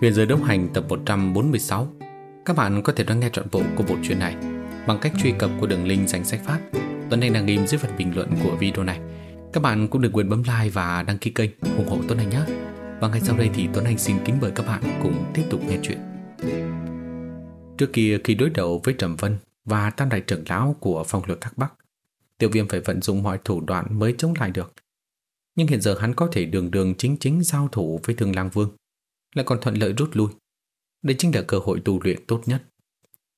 Huyền giới đấu hành tập 146 Các bạn có thể đón nghe trọn bộ của bộ truyện này bằng cách truy cập của đường link danh sách phát. Tuấn Anh đang ghim dưới phần bình luận của video này. Các bạn cũng đừng quên bấm like và đăng ký kênh ủng hộ Tuấn Anh nhé. Và ngay sau đây thì Tuấn Anh xin kính mời các bạn cùng tiếp tục nghe chuyện. Trước kia khi đối đầu với Trầm Vân và tam đại trưởng lão của phong lược các Bắc, Tiêu viêm phải vận dụng mọi thủ đoạn mới chống lại được. Nhưng hiện giờ hắn có thể đường đường chính chính giao thủ với Thương Lang Vương lại còn thuận lợi rút lui. Đây chính là cơ hội tu luyện tốt nhất,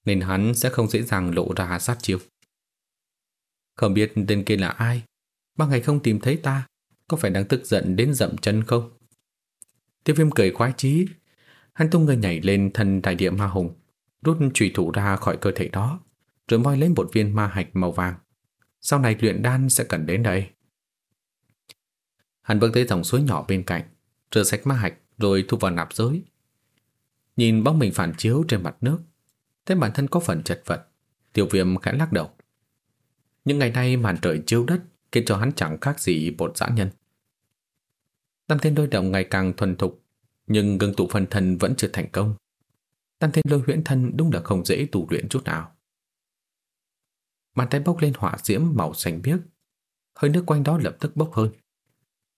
nên hắn sẽ không dễ dàng lộ ra sát chiêu. Không biết tên kia là ai, ba ngày không tìm thấy ta, có phải đang tức giận đến dậm chân không? Tiêu viêm cười khoái chí, hắn tung người nhảy lên thân đại địa ma hùng, rút trùy thủ ra khỏi cơ thể đó, rồi moi lấy một viên ma hạch màu vàng. Sau này luyện đan sẽ cần đến đây. Hắn bước tới dòng suối nhỏ bên cạnh, rửa sạch ma hạch rồi thu vào nạp giới. Nhìn bóng mình phản chiếu trên mặt nước, thấy bản thân có phần chật vật, tiểu viêm khẽ lắc đầu. Những ngày nay màn trời chiếu đất khiến cho hắn chẳng khác gì một dã nhân. Tam thiên đôi động ngày càng thuần thục, nhưng ngưng tụ phần thân vẫn chưa thành công. Tam thiên lôi huyễn thân đúng là không dễ tu luyện chút nào. Bàn tay bốc lên hỏa diễm màu xanh biếc, hơi nước quanh đó lập tức bốc hơn.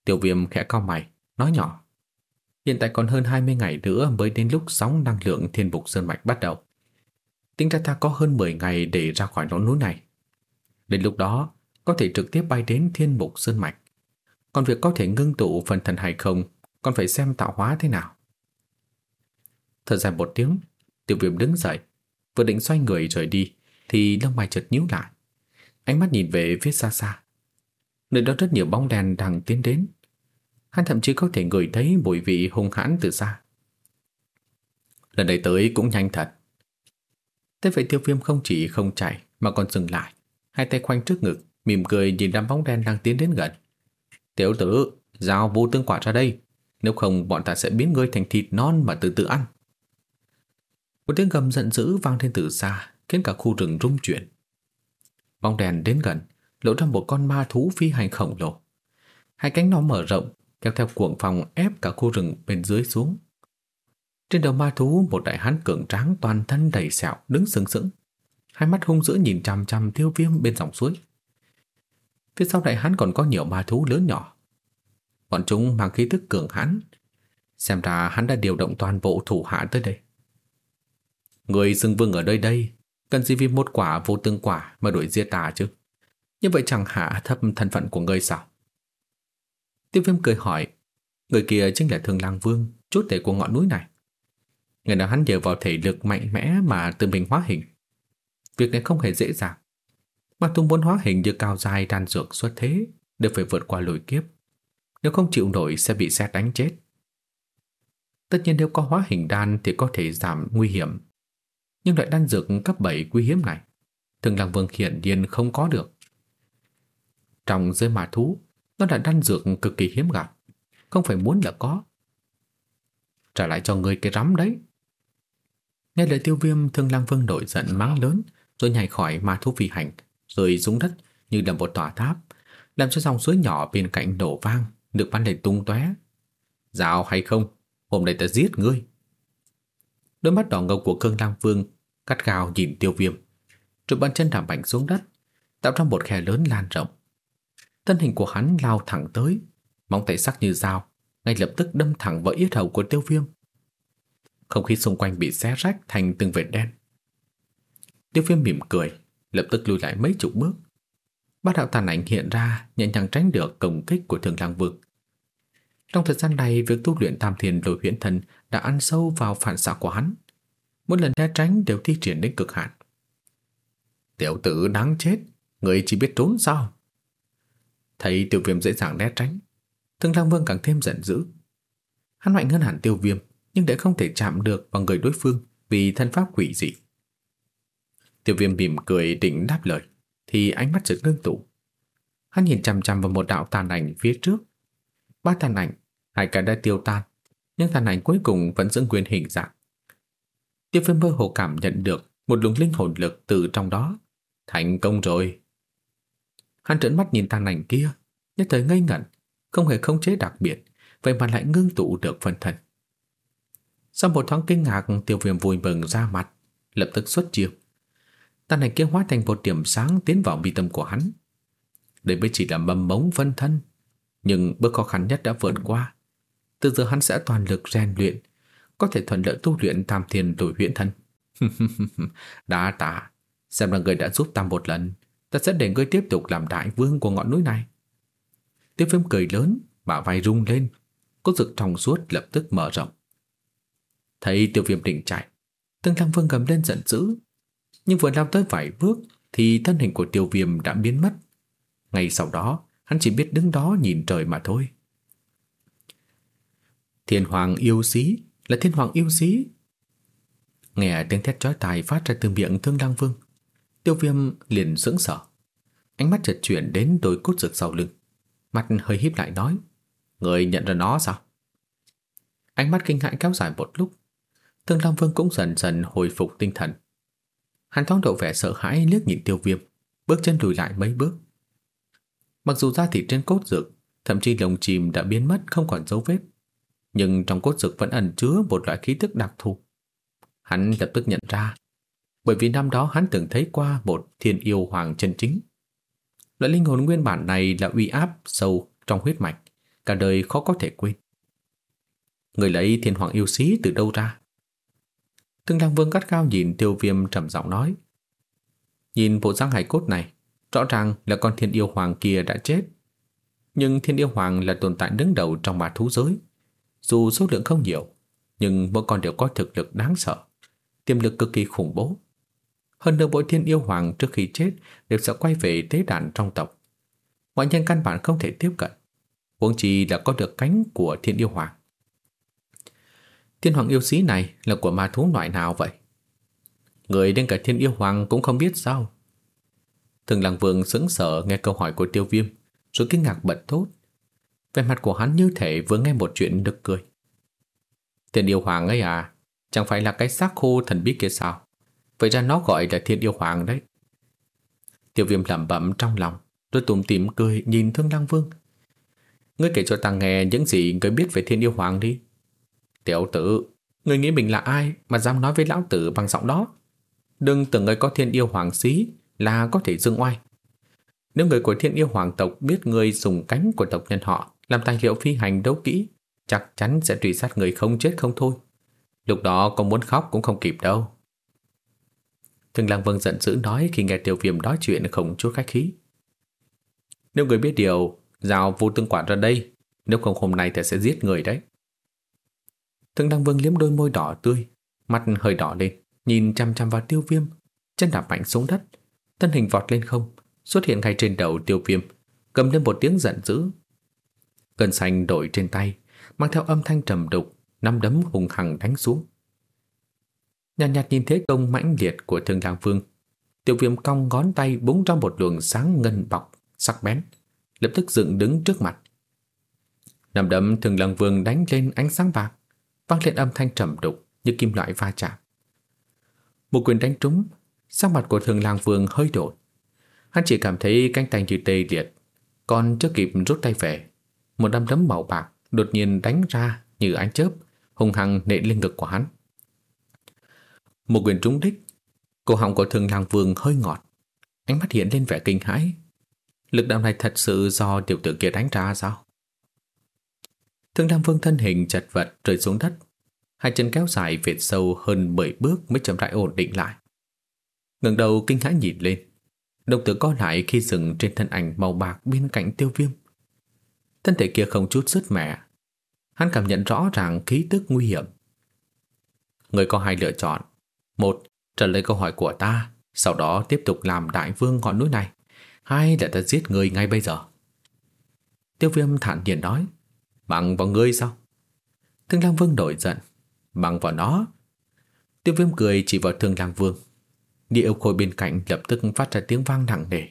Tiểu viêm khẽ cau mày, nói nhỏ. Hiện tại còn hơn 20 ngày nữa mới đến lúc sóng năng lượng thiên bục sơn mạch bắt đầu. Tính ra ta có hơn 10 ngày để ra khỏi ngọn núi này. Đến lúc đó, có thể trực tiếp bay đến thiên bục sơn mạch. Còn việc có thể ngưng tụ phần thần hay không, còn phải xem tạo hóa thế nào. Thời gian một tiếng, tiểu viêm đứng dậy, vừa định xoay người rời đi, thì lông mày chợt nhíu lại. Ánh mắt nhìn về phía xa xa. Nơi đó rất nhiều bóng đèn đang tiến đến, Hắn thậm chí có thể ngửi thấy mùi vị hung hãn từ xa. Lần này tới cũng nhanh thật. Thế vậy tiêu viêm không chỉ không chạy mà còn dừng lại. Hai tay khoanh trước ngực, mỉm cười nhìn đám bóng đen đang tiến đến gần. Tiểu tử, giao vô tương quả ra đây. Nếu không bọn ta sẽ biến ngươi thành thịt non mà từ từ ăn. Một tiếng gầm giận dữ vang lên từ xa, khiến cả khu rừng rung chuyển. Bóng đèn đến gần, lộ ra một con ma thú phi hành khổng lồ. Hai cánh nó mở rộng, kéo theo cuộn phòng ép cả khu rừng bên dưới xuống. Trên đầu ma thú một đại hán cường tráng toàn thân đầy sẹo đứng sừng sững, hai mắt hung dữ nhìn chằm chằm tiêu viêm bên dòng suối. Phía sau đại hán còn có nhiều ma thú lớn nhỏ. Bọn chúng mang khí tức cường hãn, xem ra hắn đã điều động toàn bộ thủ hạ tới đây. Người xưng vương ở đây đây, cần gì vì một quả vô tương quả mà đuổi giết ta chứ? Như vậy chẳng hạ thấp thân phận của ngươi sao? Tiêu viêm cười hỏi, Người kia chính là Thương Lang Vương Chúa tể của ngọn núi này. Người nào hắn nhờ vào thể lực mạnh mẽ Mà tự mình hóa hình. Việc này không hề dễ dàng. Mà tung muốn hóa hình như cao dài đan dược xuất thế, Đều phải vượt qua lùi kiếp. Nếu không chịu nổi sẽ bị xét đánh chết. Tất nhiên nếu có hóa hình đan Thì có thể giảm nguy hiểm. Nhưng loại đan dược cấp 7 quý hiếm này thường Lang Vương hiển nhiên không có được. Trong giới mà thú nó là đan dược cực kỳ hiếm gặp. Không phải muốn là có. Trả lại cho người cái rắm đấy. Nghe lời tiêu viêm, Thương lang vương nổi giận mắng lớn, Rồi nhảy khỏi ma thú phi hành, Rồi xuống đất như là một tòa tháp, Làm cho dòng suối nhỏ bên cạnh đổ vang Được bắn lên tung tóe. Dạo hay không? Hôm nay ta giết ngươi. Đôi mắt đỏ ngầu của cương lang vương Cắt gào nhìn tiêu viêm. Rồi bàn chân thảm bảnh xuống đất, Tạo ra một khe lớn lan rộng. Thân hình của hắn lao thẳng tới, móng tay sắc như dao, ngay lập tức đâm thẳng vào yết hầu của tiêu viêm. Không khí xung quanh bị xé rách thành từng vệt đen. Tiêu viêm mỉm cười, lập tức lùi lại mấy chục bước. Bát đạo tàn ảnh hiện ra, nhẹ nhàng tránh được công kích của thường lang vực. Trong thời gian này, việc tu luyện tam thiền lôi huyễn thần đã ăn sâu vào phản xạ của hắn. Mỗi lần né tránh đều thi triển đến cực hạn. Tiểu tử đáng chết, người chỉ biết trốn sao? Thấy tiêu viêm dễ dàng né tránh. Thương Lang Vương càng thêm giận dữ. Hắn mạnh hơn hẳn tiêu viêm, Nhưng để không thể chạm được vào người đối phương Vì thân pháp quỷ dị. Tiêu viêm mỉm cười định đáp lời, Thì ánh mắt chợt ngưng tụ. Hắn nhìn chằm chằm vào một đạo tàn ảnh phía trước. Ba tàn ảnh, Hai cái đã tiêu tan, Nhưng tàn ảnh cuối cùng vẫn giữ nguyên hình dạng. Tiêu viêm mơ hồ cảm nhận được Một luồng linh hồn lực từ trong đó. Thành công rồi. Hắn trợn mắt nhìn thằng ảnh kia, nhất thời ngây ngẩn, không hề không chế đặc biệt, vậy mà lại ngưng tụ được phân thân. Sau một thoáng kinh ngạc, tiêu viêm vui mừng ra mặt, lập tức xuất chiêu. Tàn hành kia hóa thành một điểm sáng tiến vào mi tâm của hắn. Đây mới chỉ là mầm mống phân thân, nhưng bước khó khăn nhất đã vượt qua. Từ giờ hắn sẽ toàn lực rèn luyện, có thể thuận lợi tu luyện tam thiên đổi huyễn thân. đã tạ, xem là người đã giúp ta một lần, ta sẽ để ngươi tiếp tục làm đại vương của ngọn núi này. Tiêu viêm cười lớn, bả vai rung lên, cốt rực trong suốt lập tức mở rộng. Thấy tiêu viêm định chạy, Tương Lăng Vương gầm lên giận dữ, nhưng vừa lao tới vài bước thì thân hình của tiêu viêm đã biến mất. Ngay sau đó, hắn chỉ biết đứng đó nhìn trời mà thôi. Thiên hoàng yêu sĩ là thiên hoàng yêu sĩ. Nghe tiếng thét chói tai phát ra từ miệng Thương Lăng Vương, Tiêu Viêm liền sững sờ. Ánh mắt chợt chuyển đến đôi cốt rực sau lưng, mặt hơi híp lại nói: "Người nhận ra nó sao?" Ánh mắt kinh hãi kéo dài một lúc, Thương Long Vương cũng dần dần hồi phục tinh thần. Hắn thoáng độ vẻ sợ hãi liếc nhìn Tiêu Viêm, bước chân lùi lại mấy bước. Mặc dù da thịt trên cốt dược, thậm chí lồng chìm đã biến mất không còn dấu vết, nhưng trong cốt dược vẫn ẩn chứa một loại khí tức đặc thù. Hắn lập tức nhận ra, bởi vì năm đó hắn từng thấy qua một thiên yêu hoàng chân chính. Loại linh hồn nguyên bản này là uy áp sâu trong huyết mạch, cả đời khó có thể quên. Người lấy thiên hoàng yêu sĩ từ đâu ra? Tương Lăng Vương gắt cao nhìn tiêu viêm trầm giọng nói. Nhìn bộ răng hải cốt này, rõ ràng là con thiên yêu hoàng kia đã chết. Nhưng thiên yêu hoàng là tồn tại đứng đầu trong ma thú giới. Dù số lượng không nhiều, nhưng mỗi con đều có thực lực đáng sợ, tiềm lực cực kỳ khủng bố. Hơn nữa mỗi thiên yêu hoàng trước khi chết đều sẽ quay về tế đàn trong tộc. Mọi nhân căn bản không thể tiếp cận, huống chi là có được cánh của thiên yêu hoàng. Thiên hoàng yêu sĩ này là của ma thú loại nào vậy? Người đến cả thiên yêu hoàng cũng không biết sao. Thường làng vương sững sờ nghe câu hỏi của tiêu viêm, rồi kinh ngạc bật thốt. Vẻ mặt của hắn như thể vừa nghe một chuyện đực cười. Thiên yêu hoàng ấy à, chẳng phải là cái xác khô thần bí kia sao? Vậy ra nó gọi là thiên yêu hoàng đấy. Tiêu viêm lẩm bẩm trong lòng, rồi tủm tỉm cười nhìn Thương lang Vương. Ngươi kể cho ta nghe những gì ngươi biết về thiên yêu hoàng đi. Tiểu tử, ngươi nghĩ mình là ai mà dám nói với lão tử bằng giọng đó? Đừng tưởng ngươi có thiên yêu hoàng xí là có thể dương oai. Nếu người của thiên yêu hoàng tộc biết người dùng cánh của tộc nhân họ làm tài liệu phi hành đấu kỹ, chắc chắn sẽ truy sát người không chết không thôi. Lúc đó có muốn khóc cũng không kịp đâu. Thường Lăng Vân giận dữ nói khi nghe Tiêu Viêm nói chuyện không chút khách khí. Nếu người biết điều, giao vô tương quản ra đây, nếu không hôm nay thì sẽ giết người đấy. Thường Lăng Vương liếm đôi môi đỏ tươi, mặt hơi đỏ lên, nhìn chăm chăm vào Tiêu Viêm, chân đạp mạnh xuống đất, thân hình vọt lên không, xuất hiện ngay trên đầu Tiêu Viêm, cầm lên một tiếng giận dữ. Cơn xanh đổi trên tay, mang theo âm thanh trầm đục, năm đấm hùng hằng đánh xuống. Nhàn nhạt, nhạt nhìn thế công mãnh liệt của Thương Lang Vương, tiểu Viêm cong ngón tay búng ra một luồng sáng ngân bọc sắc bén, lập tức dựng đứng trước mặt. Nằm đấm Thương Lang Vương đánh lên ánh sáng bạc, vang lên âm thanh trầm đục như kim loại va chạm. Một quyền đánh trúng, sắc mặt của Thương Lang Vương hơi đổi. Hắn chỉ cảm thấy cánh tay như tê liệt, còn chưa kịp rút tay về, một đâm đấm màu bạc đột nhiên đánh ra như ánh chớp, hùng hăng nện lên ngực của hắn. Một quyền trúng đích, cổ họng của Thường làng Vương hơi ngọt, ánh mắt hiện lên vẻ kinh hãi. Lực đạo này thật sự do tiểu tử kia đánh ra sao? Thường lam Vương thân hình chật vật rơi xuống đất, hai chân kéo dài về sâu hơn 10 bước mới chậm rãi ổn định lại. ngẩng đầu kinh hãi nhìn lên, đồng tử co lại khi dừng trên thân ảnh màu bạc bên cạnh tiêu viêm. Thân thể kia không chút sứt mẻ, hắn cảm nhận rõ ràng khí tức nguy hiểm. Người có hai lựa chọn, một, trả lời câu hỏi của ta, sau đó tiếp tục làm đại vương ngọn núi này. Hai là ta giết người ngay bây giờ. Tiêu viêm thản nhiên nói, bằng vào ngươi sao? Thương lang vương đổi giận, bằng vào nó. Tiêu viêm cười chỉ vào thương lang vương. Địa yêu khôi bên cạnh lập tức phát ra tiếng vang nặng nề,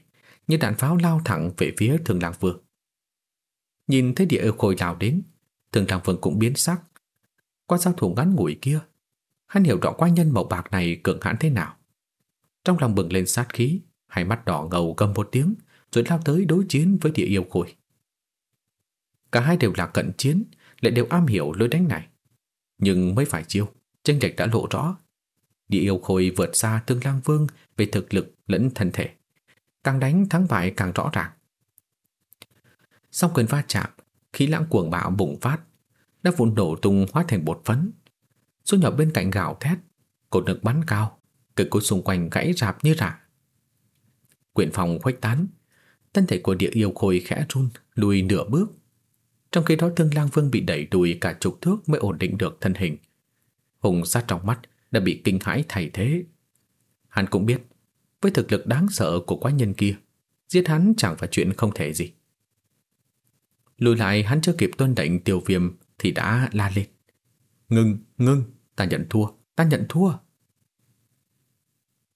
như đạn pháo lao thẳng về phía thương lang vương. Nhìn thấy địa yêu khôi lao đến, thương lang vương cũng biến sắc. Qua giao thủ ngắn ngủi kia, Hắn hiểu rõ quái nhân màu bạc này cường hãn thế nào. Trong lòng bừng lên sát khí, hai mắt đỏ ngầu gầm một tiếng, rồi lao tới đối chiến với địa yêu khôi. Cả hai đều là cận chiến, lại đều am hiểu lối đánh này. Nhưng mới phải chiêu, tranh lệch đã lộ rõ. Địa yêu khôi vượt xa Tương Lang Vương về thực lực lẫn thân thể. Càng đánh thắng bại càng rõ ràng. Sau quyền va chạm, khí lãng cuồng bạo bùng phát, đã vụn đổ tung hóa thành bột phấn. Số nhỏ bên cạnh gào thét, cột nước bắn cao, cây cối xung quanh gãy rạp như rạ. quyện phòng khuếch tán, thân thể của địa yêu khôi khẽ run, lùi nửa bước. Trong khi đó thương Lang Vương bị đẩy đùi cả chục thước mới ổn định được thân hình. Hùng sát trong mắt đã bị kinh hãi thay thế. Hắn cũng biết, với thực lực đáng sợ của quái nhân kia, giết hắn chẳng phải chuyện không thể gì. Lùi lại hắn chưa kịp tuân lệnh tiêu viêm thì đã la lên. Ngưng, ngưng, ta nhận thua, ta nhận thua.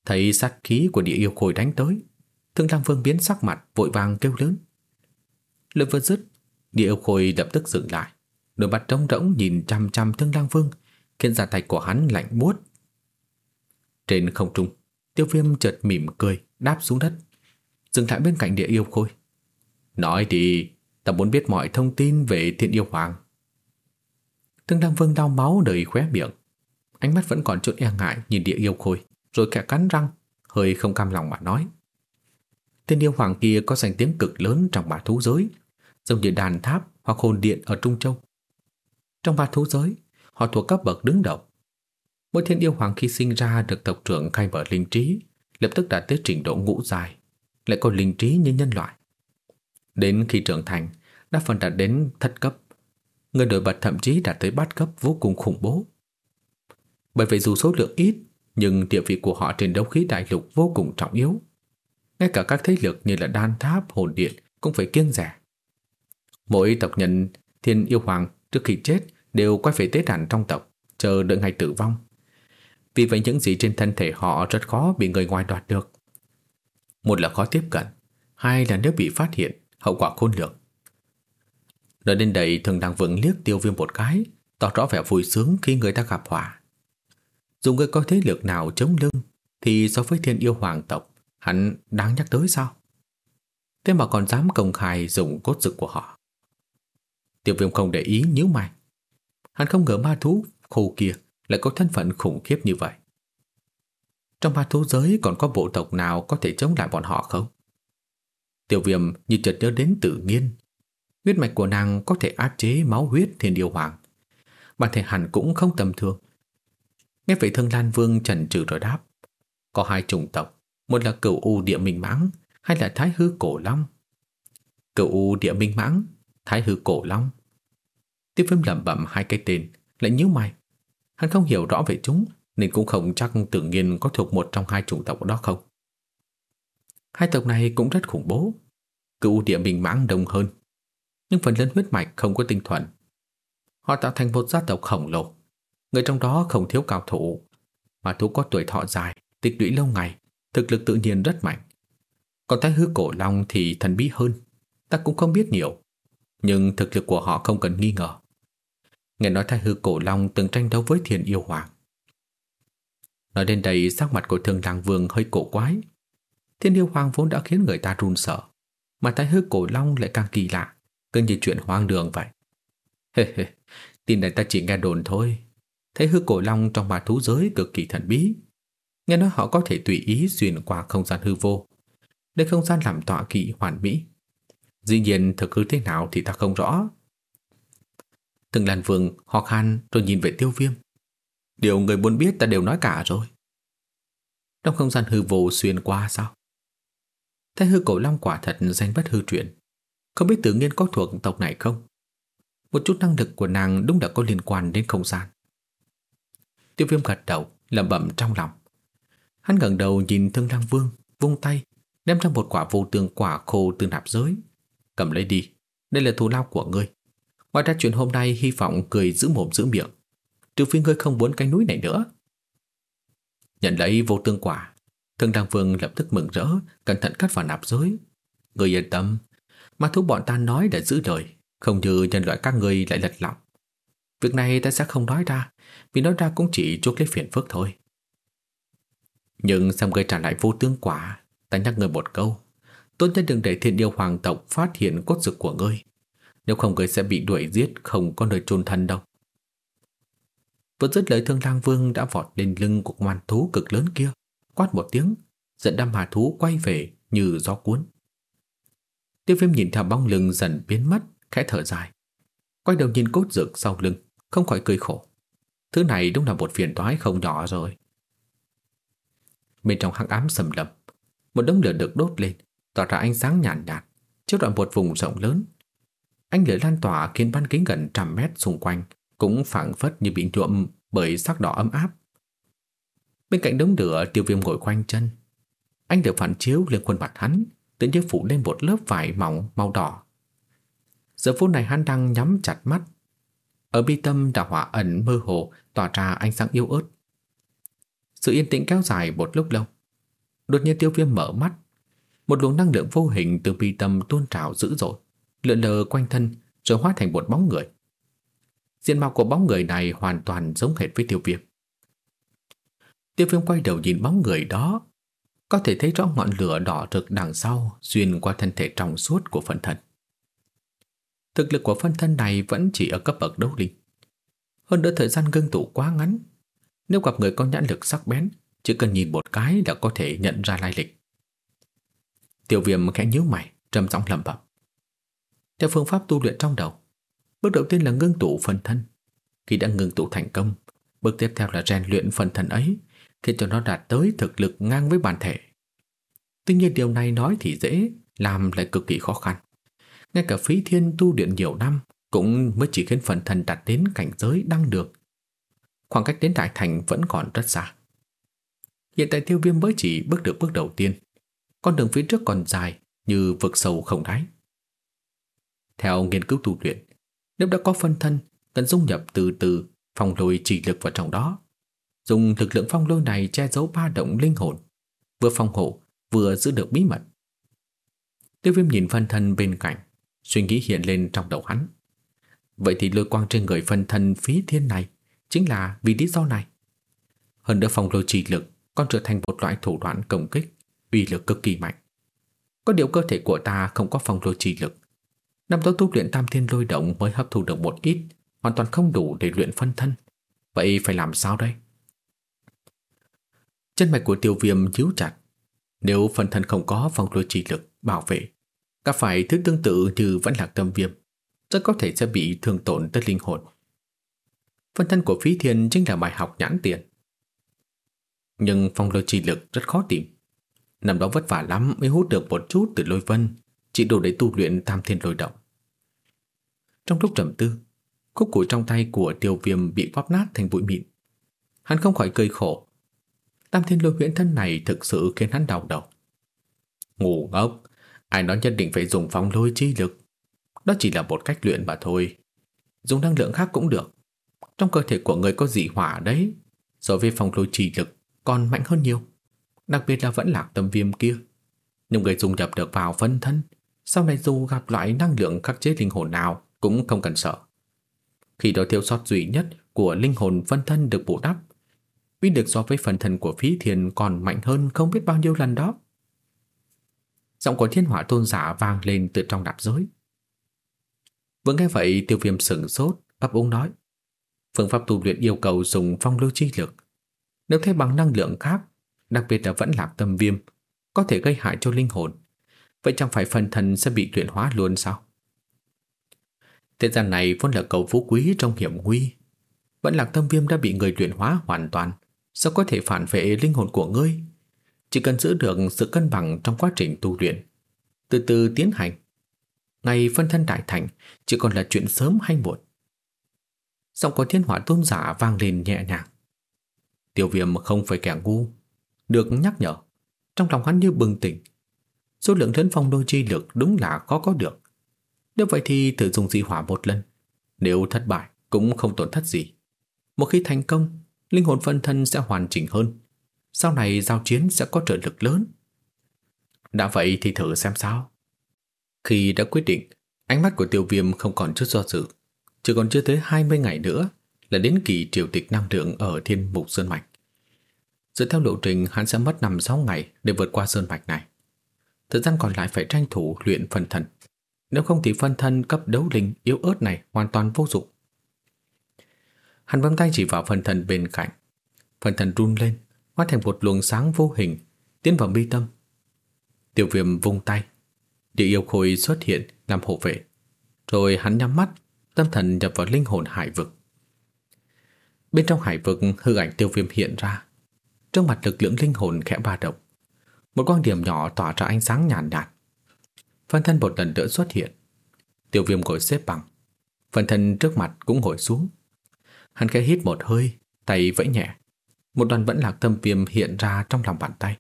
Thấy sát khí của địa yêu khôi đánh tới, Thương lang Vương biến sắc mặt vội vàng kêu lớn. Lời vừa dứt, địa yêu khôi lập tức dừng lại, đôi mắt trống rỗng nhìn chăm chăm Thương lang Vương, khiến da tay của hắn lạnh buốt. Trên không trung, Tiêu Viêm chợt mỉm cười, đáp xuống đất, dừng lại bên cạnh địa yêu khôi. Nói đi, ta muốn biết mọi thông tin về Thiên Yêu Hoàng. Thương Lăng Vương đau máu đầy khóe miệng, ánh mắt vẫn còn chút e ngại nhìn địa yêu khôi, rồi kẻ cắn răng, hơi không cam lòng mà nói. Tên yêu hoàng kia có danh tiếng cực lớn trong bà thú giới, giống như đàn tháp hoặc hồn điện ở Trung Châu. Trong bà thú giới, họ thuộc cấp bậc đứng đầu. Mỗi thiên yêu hoàng khi sinh ra được tộc trưởng khai mở linh trí, lập tức đạt tới trình độ ngũ dài, lại có linh trí như nhân loại. Đến khi trưởng thành, đa phần đạt đến thất cấp. Người nổi bật thậm chí đạt tới bát cấp vô cùng khủng bố. Bởi vậy dù số lượng ít, nhưng địa vị của họ trên đấu khí đại lục vô cùng trọng yếu. Ngay cả các thế lực như là đan tháp, hồn điện cũng phải kiêng rẻ. Mỗi tộc nhân thiên yêu hoàng trước khi chết đều quay về tế đàn trong tộc, chờ đợi ngày tử vong. Vì vậy những gì trên thân thể họ rất khó bị người ngoài đoạt được. Một là khó tiếp cận, hai là nếu bị phát hiện, hậu quả khôn lường. Nói đến đây thường đang vững liếc tiêu viêm một cái, tỏ rõ vẻ vui sướng khi người ta gặp họa. Dù người có thế lực nào chống lưng, thì so với thiên yêu hoàng tộc, hắn đáng nhắc tới sao? Thế mà còn dám công khai dùng cốt dực của họ. Tiêu viêm không để ý nhíu mày. Hắn không ngờ ma thú khô kia lại có thân phận khủng khiếp như vậy. Trong ma thú giới còn có bộ tộc nào có thể chống lại bọn họ không? Tiêu viêm như chợt nhớ đến tự nhiên. Huyết mạch của nàng có thể áp chế máu huyết thiên điều hoàng. Bản thể hẳn cũng không tầm thường. Nghe vậy thương Lan Vương trần trừ rồi đáp. Có hai chủng tộc, một là cửu u địa minh mãng, hay là thái hư cổ long. Cửu u địa minh mãng, thái hư cổ long. Tiếp phim lẩm bẩm hai cái tên, lại nhíu mày. Hắn không hiểu rõ về chúng, nên cũng không chắc tự nhiên có thuộc một trong hai chủng tộc đó không. Hai tộc này cũng rất khủng bố. Cựu địa minh mãng đông hơn. Nhưng phần lớn huyết mạch không có tinh thuần. Họ tạo thành một gia tộc khổng lồ. Người trong đó không thiếu cao thủ. Mà thú có tuổi thọ dài, tích lũy lâu ngày, thực lực tự nhiên rất mạnh. Còn thái hư cổ long thì thần bí hơn. Ta cũng không biết nhiều. Nhưng thực lực của họ không cần nghi ngờ. Nghe nói thái hư cổ long từng tranh đấu với thiền yêu hoàng. Nói đến đây sắc mặt của Thường Làng vương hơi cổ quái Thiên yêu hoàng vốn đã khiến người ta run sợ Mà thái hư cổ long lại càng kỳ lạ cứ như chuyện hoang đường vậy. Hê hê, Tin này ta chỉ nghe đồn thôi. Thấy hư cổ long trong bà thú giới cực kỳ thần bí. Nghe nói họ có thể tùy ý xuyên qua không gian hư vô, Để không gian làm tọa kỵ hoàn mỹ. Dĩ nhiên thực hư thế nào thì ta không rõ. Từng làn vương ho khan, rồi nhìn về tiêu viêm. Điều người muốn biết ta đều nói cả rồi. Trong không gian hư vô xuyên qua sao? Thái hư cổ long quả thật danh bất hư truyền. Không biết tự nhiên có thuộc tộc này không? Một chút năng lực của nàng đúng là có liên quan đến không gian. Tiêu viêm gật đầu, lẩm bẩm trong lòng. Hắn ngẩng đầu nhìn thương lang vương, Vung tay Đem ra một quả vô tương quả khô từ nạp giới. Cầm lấy đi, Đây là thù lao của ngươi. Ngoài ra chuyện hôm nay hy vọng cười giữ mồm giữ miệng. Trừ phi ngươi không muốn cái núi này nữa. Nhận lấy vô tương quả, Thương Đăng Vương lập tức mừng rỡ, Cẩn thận cắt vào nạp giới. Ngươi yên tâm mà thú bọn ta nói để giữ lời Không như nhân loại các ngươi lại lật lọng. Việc này ta sẽ không nói ra Vì nói ra cũng chỉ chuốc lấy phiền phức thôi. Nhưng xem ngươi trả lại vô tương quả Ta nhắc ngươi một câu. Tốt nhất đừng để thiên yêu hoàng tộc phát hiện cốt dực của ngươi. Nếu không ngươi sẽ bị đuổi giết Không có nơi chôn thân đâu. Vừa dứt lời thương lang vương đã vọt lên lưng của ngoan thú cực lớn kia, quát một tiếng, dẫn đám hà thú quay về như gió cuốn. Tiêu viêm nhìn theo bóng lưng dần biến mất, khẽ thở dài. Quay đầu nhìn cốt dược sau lưng, không khỏi cười khổ. Thứ này đúng là một phiền toái không nhỏ rồi. Bên trong hắc ám sầm lầm, một đống lửa được đốt lên, tỏa ra ánh sáng nhàn nhạt, nhạt, chiếu rọi một vùng rộng lớn. Ánh lửa lan tỏa khiến ban kính gần trăm mét xung quanh cũng phảng phất như bị nhuộm bởi sắc đỏ ấm áp. Bên cạnh đống lửa, Tiêu Viêm ngồi khoanh chân. Anh được phản chiếu lên khuôn mặt hắn, tự nhiên phủ lên một lớp vải mỏng màu đỏ. Giờ phút này hắn đang nhắm chặt mắt. Ở bi tâm đã hỏa ẩn mơ hồ tỏa ra ánh sáng yếu ớt. Sự yên tĩnh kéo dài một lúc lâu. Đột nhiên Tiêu Viêm mở mắt, một luồng năng lượng vô hình từ bi tâm tuôn trào dữ dội, lượn lờ quanh thân rồi hóa thành một bóng người. Diện mạo của bóng người này hoàn toàn giống hệt với tiêu viêm. Tiêu viêm quay đầu nhìn bóng người đó, có thể thấy rõ ngọn lửa đỏ rực đằng sau xuyên qua thân thể trong suốt của phân thân. Thực lực của phân thân này vẫn chỉ ở cấp bậc đấu linh. Hơn nữa thời gian ngưng tụ quá ngắn. Nếu gặp người có nhãn lực sắc bén, chỉ cần nhìn một cái đã có thể nhận ra lai lịch. tiểu viêm khẽ nhíu mày, trầm giọng lẩm bẩm. Theo phương pháp tu luyện trong đầu, bước đầu tiên là ngưng tụ phần thân. Khi đã ngưng tụ thành công, bước tiếp theo là rèn luyện phần thân ấy, khiến cho nó đạt tới thực lực ngang với bản thể. Tuy nhiên điều này nói thì dễ, làm lại cực kỳ khó khăn. Ngay cả phí thiên tu luyện nhiều năm cũng mới chỉ khiến phần thân đạt đến cảnh giới đăng được. Khoảng cách đến đại thành vẫn còn rất xa. Hiện tại tiêu viêm mới chỉ bước được bước đầu tiên. Con đường phía trước còn dài như vực sâu không đáy. Theo nghiên cứu tu luyện, nếu đã có phân thân, cần dung nhập từ từ phòng lôi chỉ lực vào trong đó. Dùng lực lượng phong lôi này che giấu ba động linh hồn, vừa phòng hộ, vừa giữ được bí mật. Tiêu viêm nhìn phân thân bên cạnh, suy nghĩ hiện lên trong đầu hắn. Vậy thì lôi quang trên người phân thân phí thiên này chính là vì lý do này. Hơn nữa phong lôi trì lực còn trở thành một loại thủ đoạn công kích, uy lực cực kỳ mạnh. Có điều cơ thể của ta không có phong lôi trì lực, Năm đó tu luyện tam thiên lôi động mới hấp thu được một ít, hoàn toàn không đủ để luyện phân thân. Vậy phải làm sao đây? Chân mạch của tiêu viêm nhíu chặt. Nếu phần thân không có phòng lôi trì lực bảo vệ, các phải thứ tương tự như vẫn lạc tâm viêm, rất có thể sẽ bị thương tổn tới linh hồn. phần thân của phí thiên chính là bài học nhãn tiền. Nhưng phong lôi trì lực rất khó tìm. Năm đó vất vả lắm mới hút được một chút từ lôi vân chỉ đủ để tu luyện tam thiên lôi động. Trong lúc trầm tư, khúc củi trong tay của tiêu viêm bị bóp nát thành bụi mịn. Hắn không khỏi cười khổ. Tam thiên lôi huyễn thân này thực sự khiến hắn đau đầu. Ngủ ngốc, ai nói nhất định phải dùng phong lôi chi lực. Đó chỉ là một cách luyện mà thôi. Dùng năng lượng khác cũng được. Trong cơ thể của người có dị hỏa đấy, so với phong lôi chi lực còn mạnh hơn nhiều. Đặc biệt là vẫn lạc tâm viêm kia. Nhưng người dùng nhập được vào phân thân sau này dù gặp loại năng lượng khắc chế linh hồn nào cũng không cần sợ. Khi đó thiếu sót duy nhất của linh hồn phân thân được bù đắp, uy lực so với phần thần của phí thiền còn mạnh hơn không biết bao nhiêu lần đó. Giọng của thiên hỏa tôn giả vang lên từ trong đạp giới. Vừa nghe vậy tiêu viêm sửng sốt, ấp úng nói. Phương pháp tu luyện yêu cầu dùng phong lưu chi lực. Nếu thay bằng năng lượng khác, đặc biệt là vẫn lạc tâm viêm, có thể gây hại cho linh hồn. Vậy chẳng phải phần thần sẽ bị luyện hóa luôn sao? Thế gian này vốn là cầu phú quý trong hiểm nguy. Vẫn lạc tâm viêm đã bị người luyện hóa hoàn toàn. Sao có thể phản vệ linh hồn của ngươi? Chỉ cần giữ được sự cân bằng trong quá trình tu luyện. Từ từ tiến hành. Ngày phân thân đại thành chỉ còn là chuyện sớm hay muộn. Giọng có thiên hỏa tôn giả vang lên nhẹ nhàng. Tiêu viêm không phải kẻ ngu. Được nhắc nhở. Trong lòng hắn như bừng tỉnh Số lượng lớn phong đôi chi lực đúng là khó có được. Nếu vậy thì thử dùng di hỏa một lần. Nếu thất bại cũng không tổn thất gì. Một khi thành công, linh hồn phân thân sẽ hoàn chỉnh hơn. Sau này giao chiến sẽ có trợ lực lớn. Đã vậy thì thử xem sao. Khi đã quyết định, ánh mắt của tiêu viêm không còn chút do dự. Chỉ còn chưa tới 20 ngày nữa là đến kỳ triều tịch năng lượng ở thiên mục Sơn Mạch. Dựa theo lộ trình hắn sẽ mất 5-6 ngày để vượt qua Sơn Mạch này. Thời gian còn lại phải tranh thủ luyện phân thân. Nếu không thì phân thân cấp đấu linh yếu ớt này hoàn toàn vô dụng. Hắn bấm tay chỉ vào phần thần bên cạnh. Phần thần run lên, hóa thành một luồng sáng vô hình, tiến vào mi tâm. Tiêu viêm vung tay, địa yêu khôi xuất hiện làm hộ vệ. Rồi hắn nhắm mắt, tâm thần nhập vào linh hồn hải vực. Bên trong hải vực hư ảnh tiêu viêm hiện ra. trước mặt lực lượng linh hồn khẽ ba động. Một quang điểm nhỏ tỏa ra ánh sáng nhàn nhạt, nhạt. Phần thân một lần nữa xuất hiện. Tiêu viêm ngồi xếp bằng. Phần thân trước mặt cũng ngồi xuống. Hắn khẽ hít một hơi, tay vẫy nhẹ. Một đoàn vẫn lạc tâm viêm hiện ra trong lòng bàn tay.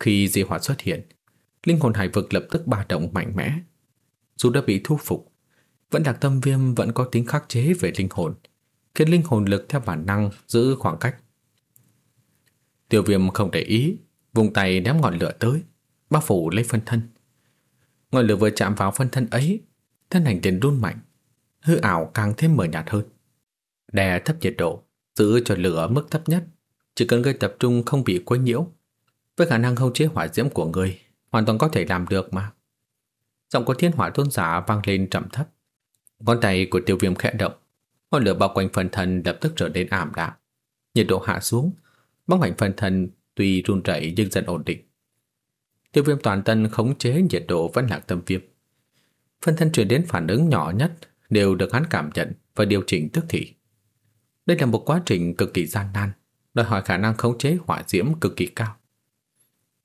Khi di hỏa xuất hiện, linh hồn hải vực lập tức ba động mạnh mẽ. Dù đã bị thu phục, vẫn lạc tâm viêm vẫn có tính khắc chế về linh hồn, khiến linh hồn lực theo bản năng giữ khoảng cách. Tiêu viêm không để ý, vùng tay ném ngọn lửa tới, bao phủ lấy phân thân. Ngọn lửa vừa chạm vào phân thân ấy, thân hành tiền run mạnh, hư ảo càng thêm mờ nhạt hơn. Đè thấp nhiệt độ, giữ cho lửa mức thấp nhất, chỉ cần ngươi tập trung không bị quấy nhiễu. Với khả năng khống chế hỏa diễm của người, hoàn toàn có thể làm được mà. Giọng của thiên hỏa tôn giả vang lên trầm thấp. Ngón tay của tiêu viêm khẽ động, ngọn lửa bao quanh phần thân lập tức trở nên ảm đạm. Nhiệt độ hạ xuống, bóng ảnh phần thân tuy run rẩy nhưng dần ổn định. Tiêu viêm toàn thân khống chế nhiệt độ vẫn lạc tâm viêm. phần thân truyền đến phản ứng nhỏ nhất đều được hắn cảm nhận và điều chỉnh tức thì. Đây là một quá trình cực kỳ gian nan, đòi hỏi khả năng khống chế hỏa diễm cực kỳ cao.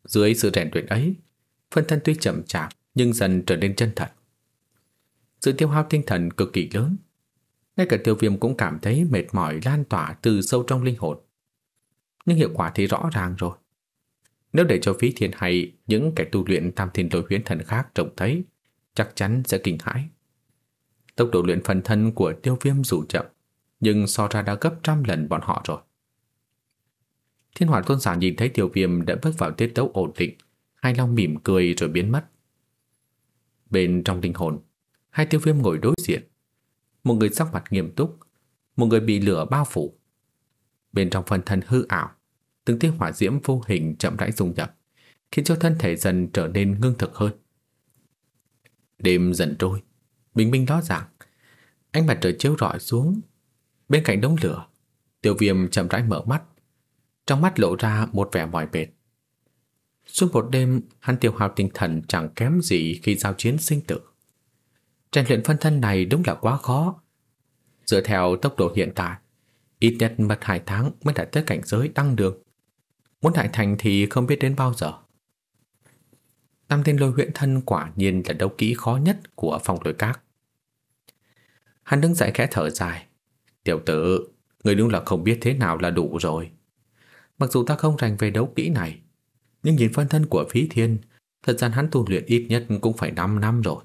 Dưới sự rèn luyện ấy, phân thân tuy chậm chạp nhưng dần trở nên chân thật. Sự tiêu hao tinh thần cực kỳ lớn. Ngay cả tiêu viêm cũng cảm thấy mệt mỏi lan tỏa từ sâu trong linh hồn. Nhưng hiệu quả thì rõ ràng rồi. Nếu để cho phí thiên hay những kẻ tu luyện tam thiên lôi huyễn thần khác trông thấy, chắc chắn sẽ kinh hãi. Tốc độ luyện phần thân của tiêu viêm dù chậm, nhưng so ra đã gấp trăm lần bọn họ rồi. Thiên Hoạt tôn giả nhìn thấy tiêu viêm đã bước vào tiết tấu ổn định, hai long mỉm cười rồi biến mất. Bên trong linh hồn, hai tiêu viêm ngồi đối diện. Một người sắc mặt nghiêm túc, một người bị lửa bao phủ. Bên trong phần thân hư ảo, từng tia hỏa diễm vô hình chậm rãi dung nhập, khiến cho thân thể dần trở nên ngưng thực hơn. Đêm dần trôi, bình minh đó rạng, ánh mặt trời chiếu rọi xuống. Bên cạnh đống lửa, tiêu viêm chậm rãi mở mắt, trong mắt lộ ra một vẻ mỏi mệt. Suốt một đêm, hắn tiêu hao tinh thần chẳng kém gì khi giao chiến sinh tử. Rèn luyện phân thân này đúng là quá khó. Dựa theo tốc độ hiện tại, ít nhất mất hai tháng mới đạt tới cảnh giới tăng đường. Muốn đại thành thì không biết đến bao giờ. Tam tên lôi huyện thân quả nhiên là đấu kỹ khó nhất của phòng lôi các. Hắn đứng dậy khẽ thở dài. Tiểu tử, người đúng là không biết thế nào là đủ rồi. Mặc dù ta không rành về đấu kỹ này, nhưng nhìn phân thân của phí thiên, thời gian hắn tu luyện ít nhất cũng phải 5 năm rồi.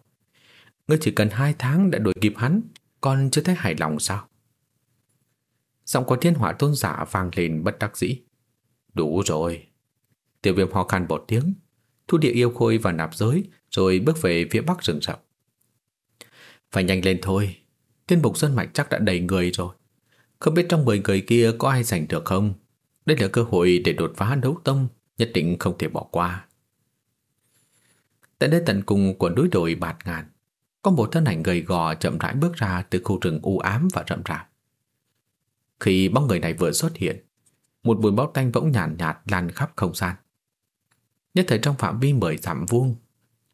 Ngươi chỉ cần 2 tháng đã đuổi kịp hắn, còn chưa thấy hài lòng sao? Giọng của thiên hỏa tôn giả vang lên bất đắc dĩ. Đủ rồi. Tiểu viêm ho khan một tiếng, thu địa yêu khôi và nạp giới, rồi bước về phía bắc rừng rậm. Phải nhanh lên thôi, thiên bục sơn mạch chắc đã đầy người rồi. Không biết trong 10 người kia có ai giành được không? Đây là cơ hội để đột phá đấu tông, nhất định không thể bỏ qua. Tại nơi tận cùng của núi đồi bạt ngàn, có một thân ảnh gầy gò chậm rãi bước ra từ khu rừng u ám và rậm rạp. Khi bóng người này vừa xuất hiện, một mùi báo tanh bỗng nhàn nhạt, nhạt lan khắp không gian. Nhất thời trong phạm vi mười dặm vuông,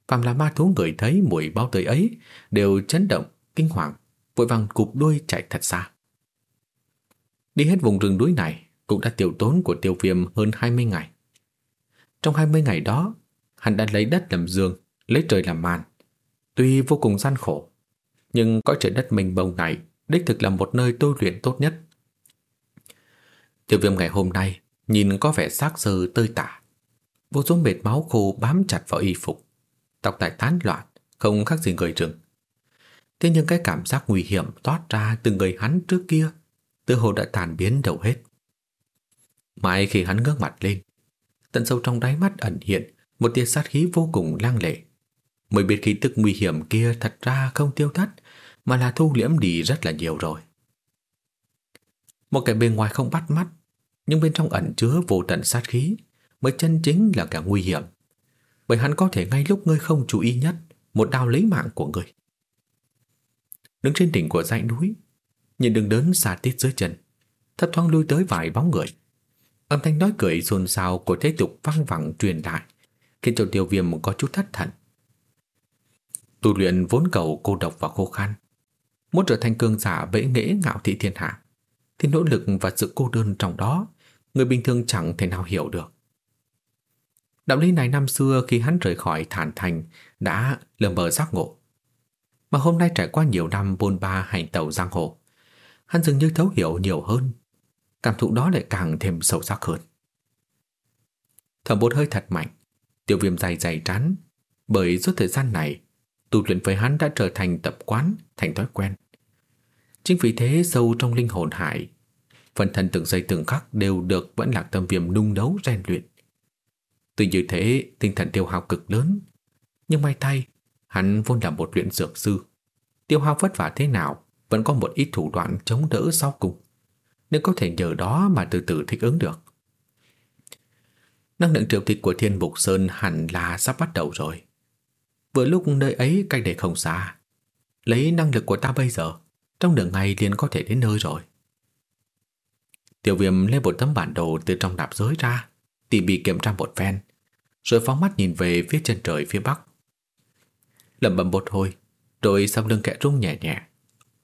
phạm là ma thú người thấy mùi bao tươi ấy đều chấn động, kinh hoàng, vội vàng cụp đuôi chạy thật xa. Đi hết vùng rừng núi này cũng đã tiêu tốn của tiêu viêm hơn 20 ngày. Trong 20 ngày đó, hắn đã lấy đất làm giường, lấy trời làm màn. Tuy vô cùng gian khổ, nhưng cõi trời đất mình bồng này đích thực là một nơi tu luyện tốt nhất. Tiêu viêm ngày hôm nay nhìn có vẻ xác sơ tơi tả. Vô số mệt máu khô bám chặt vào y phục. Tóc tai tán loạn, không khác gì người rừng. Thế nhưng cái cảm giác nguy hiểm toát ra từ người hắn trước kia, từ hồ đã tàn biến đâu hết. Mãi khi hắn ngước mặt lên, tận sâu trong đáy mắt ẩn hiện một tia sát khí vô cùng lang lệ. Mới biết khí tức nguy hiểm kia thật ra không tiêu thất, mà là thu liễm đi rất là nhiều rồi. Một cái bên ngoài không bắt mắt, nhưng bên trong ẩn chứa vô tận sát khí, mới chân chính là cả nguy hiểm. Bởi hắn có thể ngay lúc ngươi không chú ý nhất, một đao lấy mạng của ngươi. Đứng trên đỉnh của dãy núi, nhìn đường đớn xa tít dưới chân, thấp thoáng lui tới vài bóng người. Âm thanh nói cười xôn xao của thế tục vang vẳng truyền đại, khiến cho tiêu viêm có chút thất thần. Tu luyện vốn cầu cô độc và khô khan. Muốn trở thành cường giả bệ nghệ ngạo thị thiên hạ, thì nỗ lực và sự cô đơn trong đó, người bình thường chẳng thể nào hiểu được. Đạo lý này năm xưa khi hắn rời khỏi thản thành đã lờ mờ giác ngộ. Mà hôm nay trải qua nhiều năm bôn ba hành tàu giang hồ, hắn dường như thấu hiểu nhiều hơn. Cảm thụ đó lại càng thêm sâu sắc hơn. Thở một hơi thật mạnh, tiêu viêm dày dày trán, bởi suốt thời gian này, tu luyện với hắn đã trở thành tập quán, thành thói quen. Chính vì thế sâu trong linh hồn hải, phần thân từng giây từng khắc đều được vẫn lạc tâm viêm nung đấu rèn luyện. Tuy như thế, tinh thần tiêu hao cực lớn, nhưng may thay, hắn vốn là một luyện dược sư. Tiêu hao vất vả thế nào, vẫn có một ít thủ đoạn chống đỡ sau cùng, nên có thể nhờ đó mà từ từ thích ứng được. Năng lượng triệu tịch của thiên mục sơn hẳn là sắp bắt đầu rồi. Vừa lúc nơi ấy cách đây không xa, lấy năng lực của ta bây giờ, trong nửa ngày liền có thể đến nơi rồi. Tiểu viêm lấy một tấm bản đồ từ trong nạp giới ra, tỉ bị kiểm tra một phen, rồi phóng mắt nhìn về phía chân trời phía bắc. Lẩm bẩm một hồi, rồi sau lưng kẻ rung nhẹ nhẹ,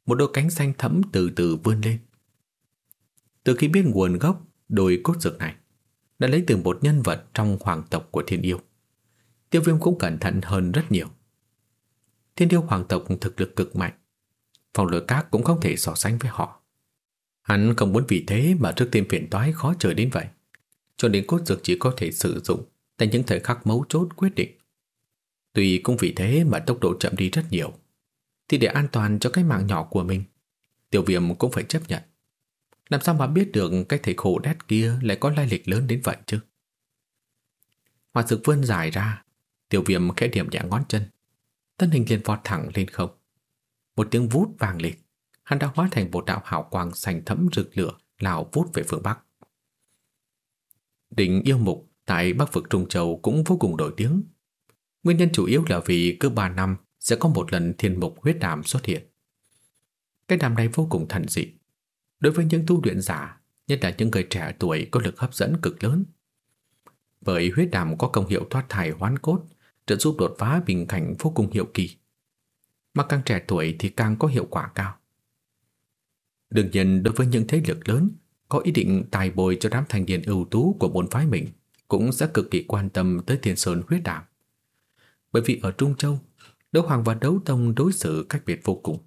một đôi cánh xanh thẫm từ từ vươn lên. Từ khi biết nguồn gốc đôi cốt dược này, đã lấy từ một nhân vật trong hoàng tộc của thiên yêu. Tiêu viêm cũng cẩn thận hơn rất nhiều. Thiên yêu hoàng tộc thực lực cực mạnh, phòng lửa cát cũng không thể so sánh với họ. Hắn không muốn vì thế mà trước tiên phiền toái khó trời đến vậy. Cho nên cốt dược chỉ có thể sử dụng tại những thời khắc mấu chốt quyết định. Tuy cũng vì thế mà tốc độ chậm đi rất nhiều, thì để an toàn cho cái mạng nhỏ của mình, tiểu viêm cũng phải chấp nhận. Làm sao mà biết được cái thầy khổ đét kia lại có lai lịch lớn đến vậy chứ? Hòa dược vươn dài ra, tiểu viêm khẽ điểm nhẹ ngón chân. Thân hình liền vọt thẳng lên không. Một tiếng vút vàng liệt, hắn đã hóa thành một đạo hào quang sành thẫm rực lửa lao vút về phương Bắc. Đỉnh yêu mục tại Bắc vực Trung Châu cũng vô cùng nổi tiếng. Nguyên nhân chủ yếu là vì cứ 3 năm sẽ có một lần thiên mục huyết đàm xuất hiện. Cái đàm này vô cùng thần dị. Đối với những tu luyện giả, nhất là những người trẻ tuổi có lực hấp dẫn cực lớn. Bởi huyết đàm có công hiệu thoát thải hoán cốt, trợ giúp đột phá bình cảnh vô cùng hiệu kỳ. Mà càng trẻ tuổi thì càng có hiệu quả cao. Đương nhiên đối với những thế lực lớn có ý định tài bồi cho đám thanh niên ưu tú của môn phái mình cũng sẽ cực kỳ quan tâm tới Thiên Sơn huyết đàm. Bởi vì ở Trung Châu, Đấu Hoàng và Đấu Tông đối xử cách biệt vô cùng.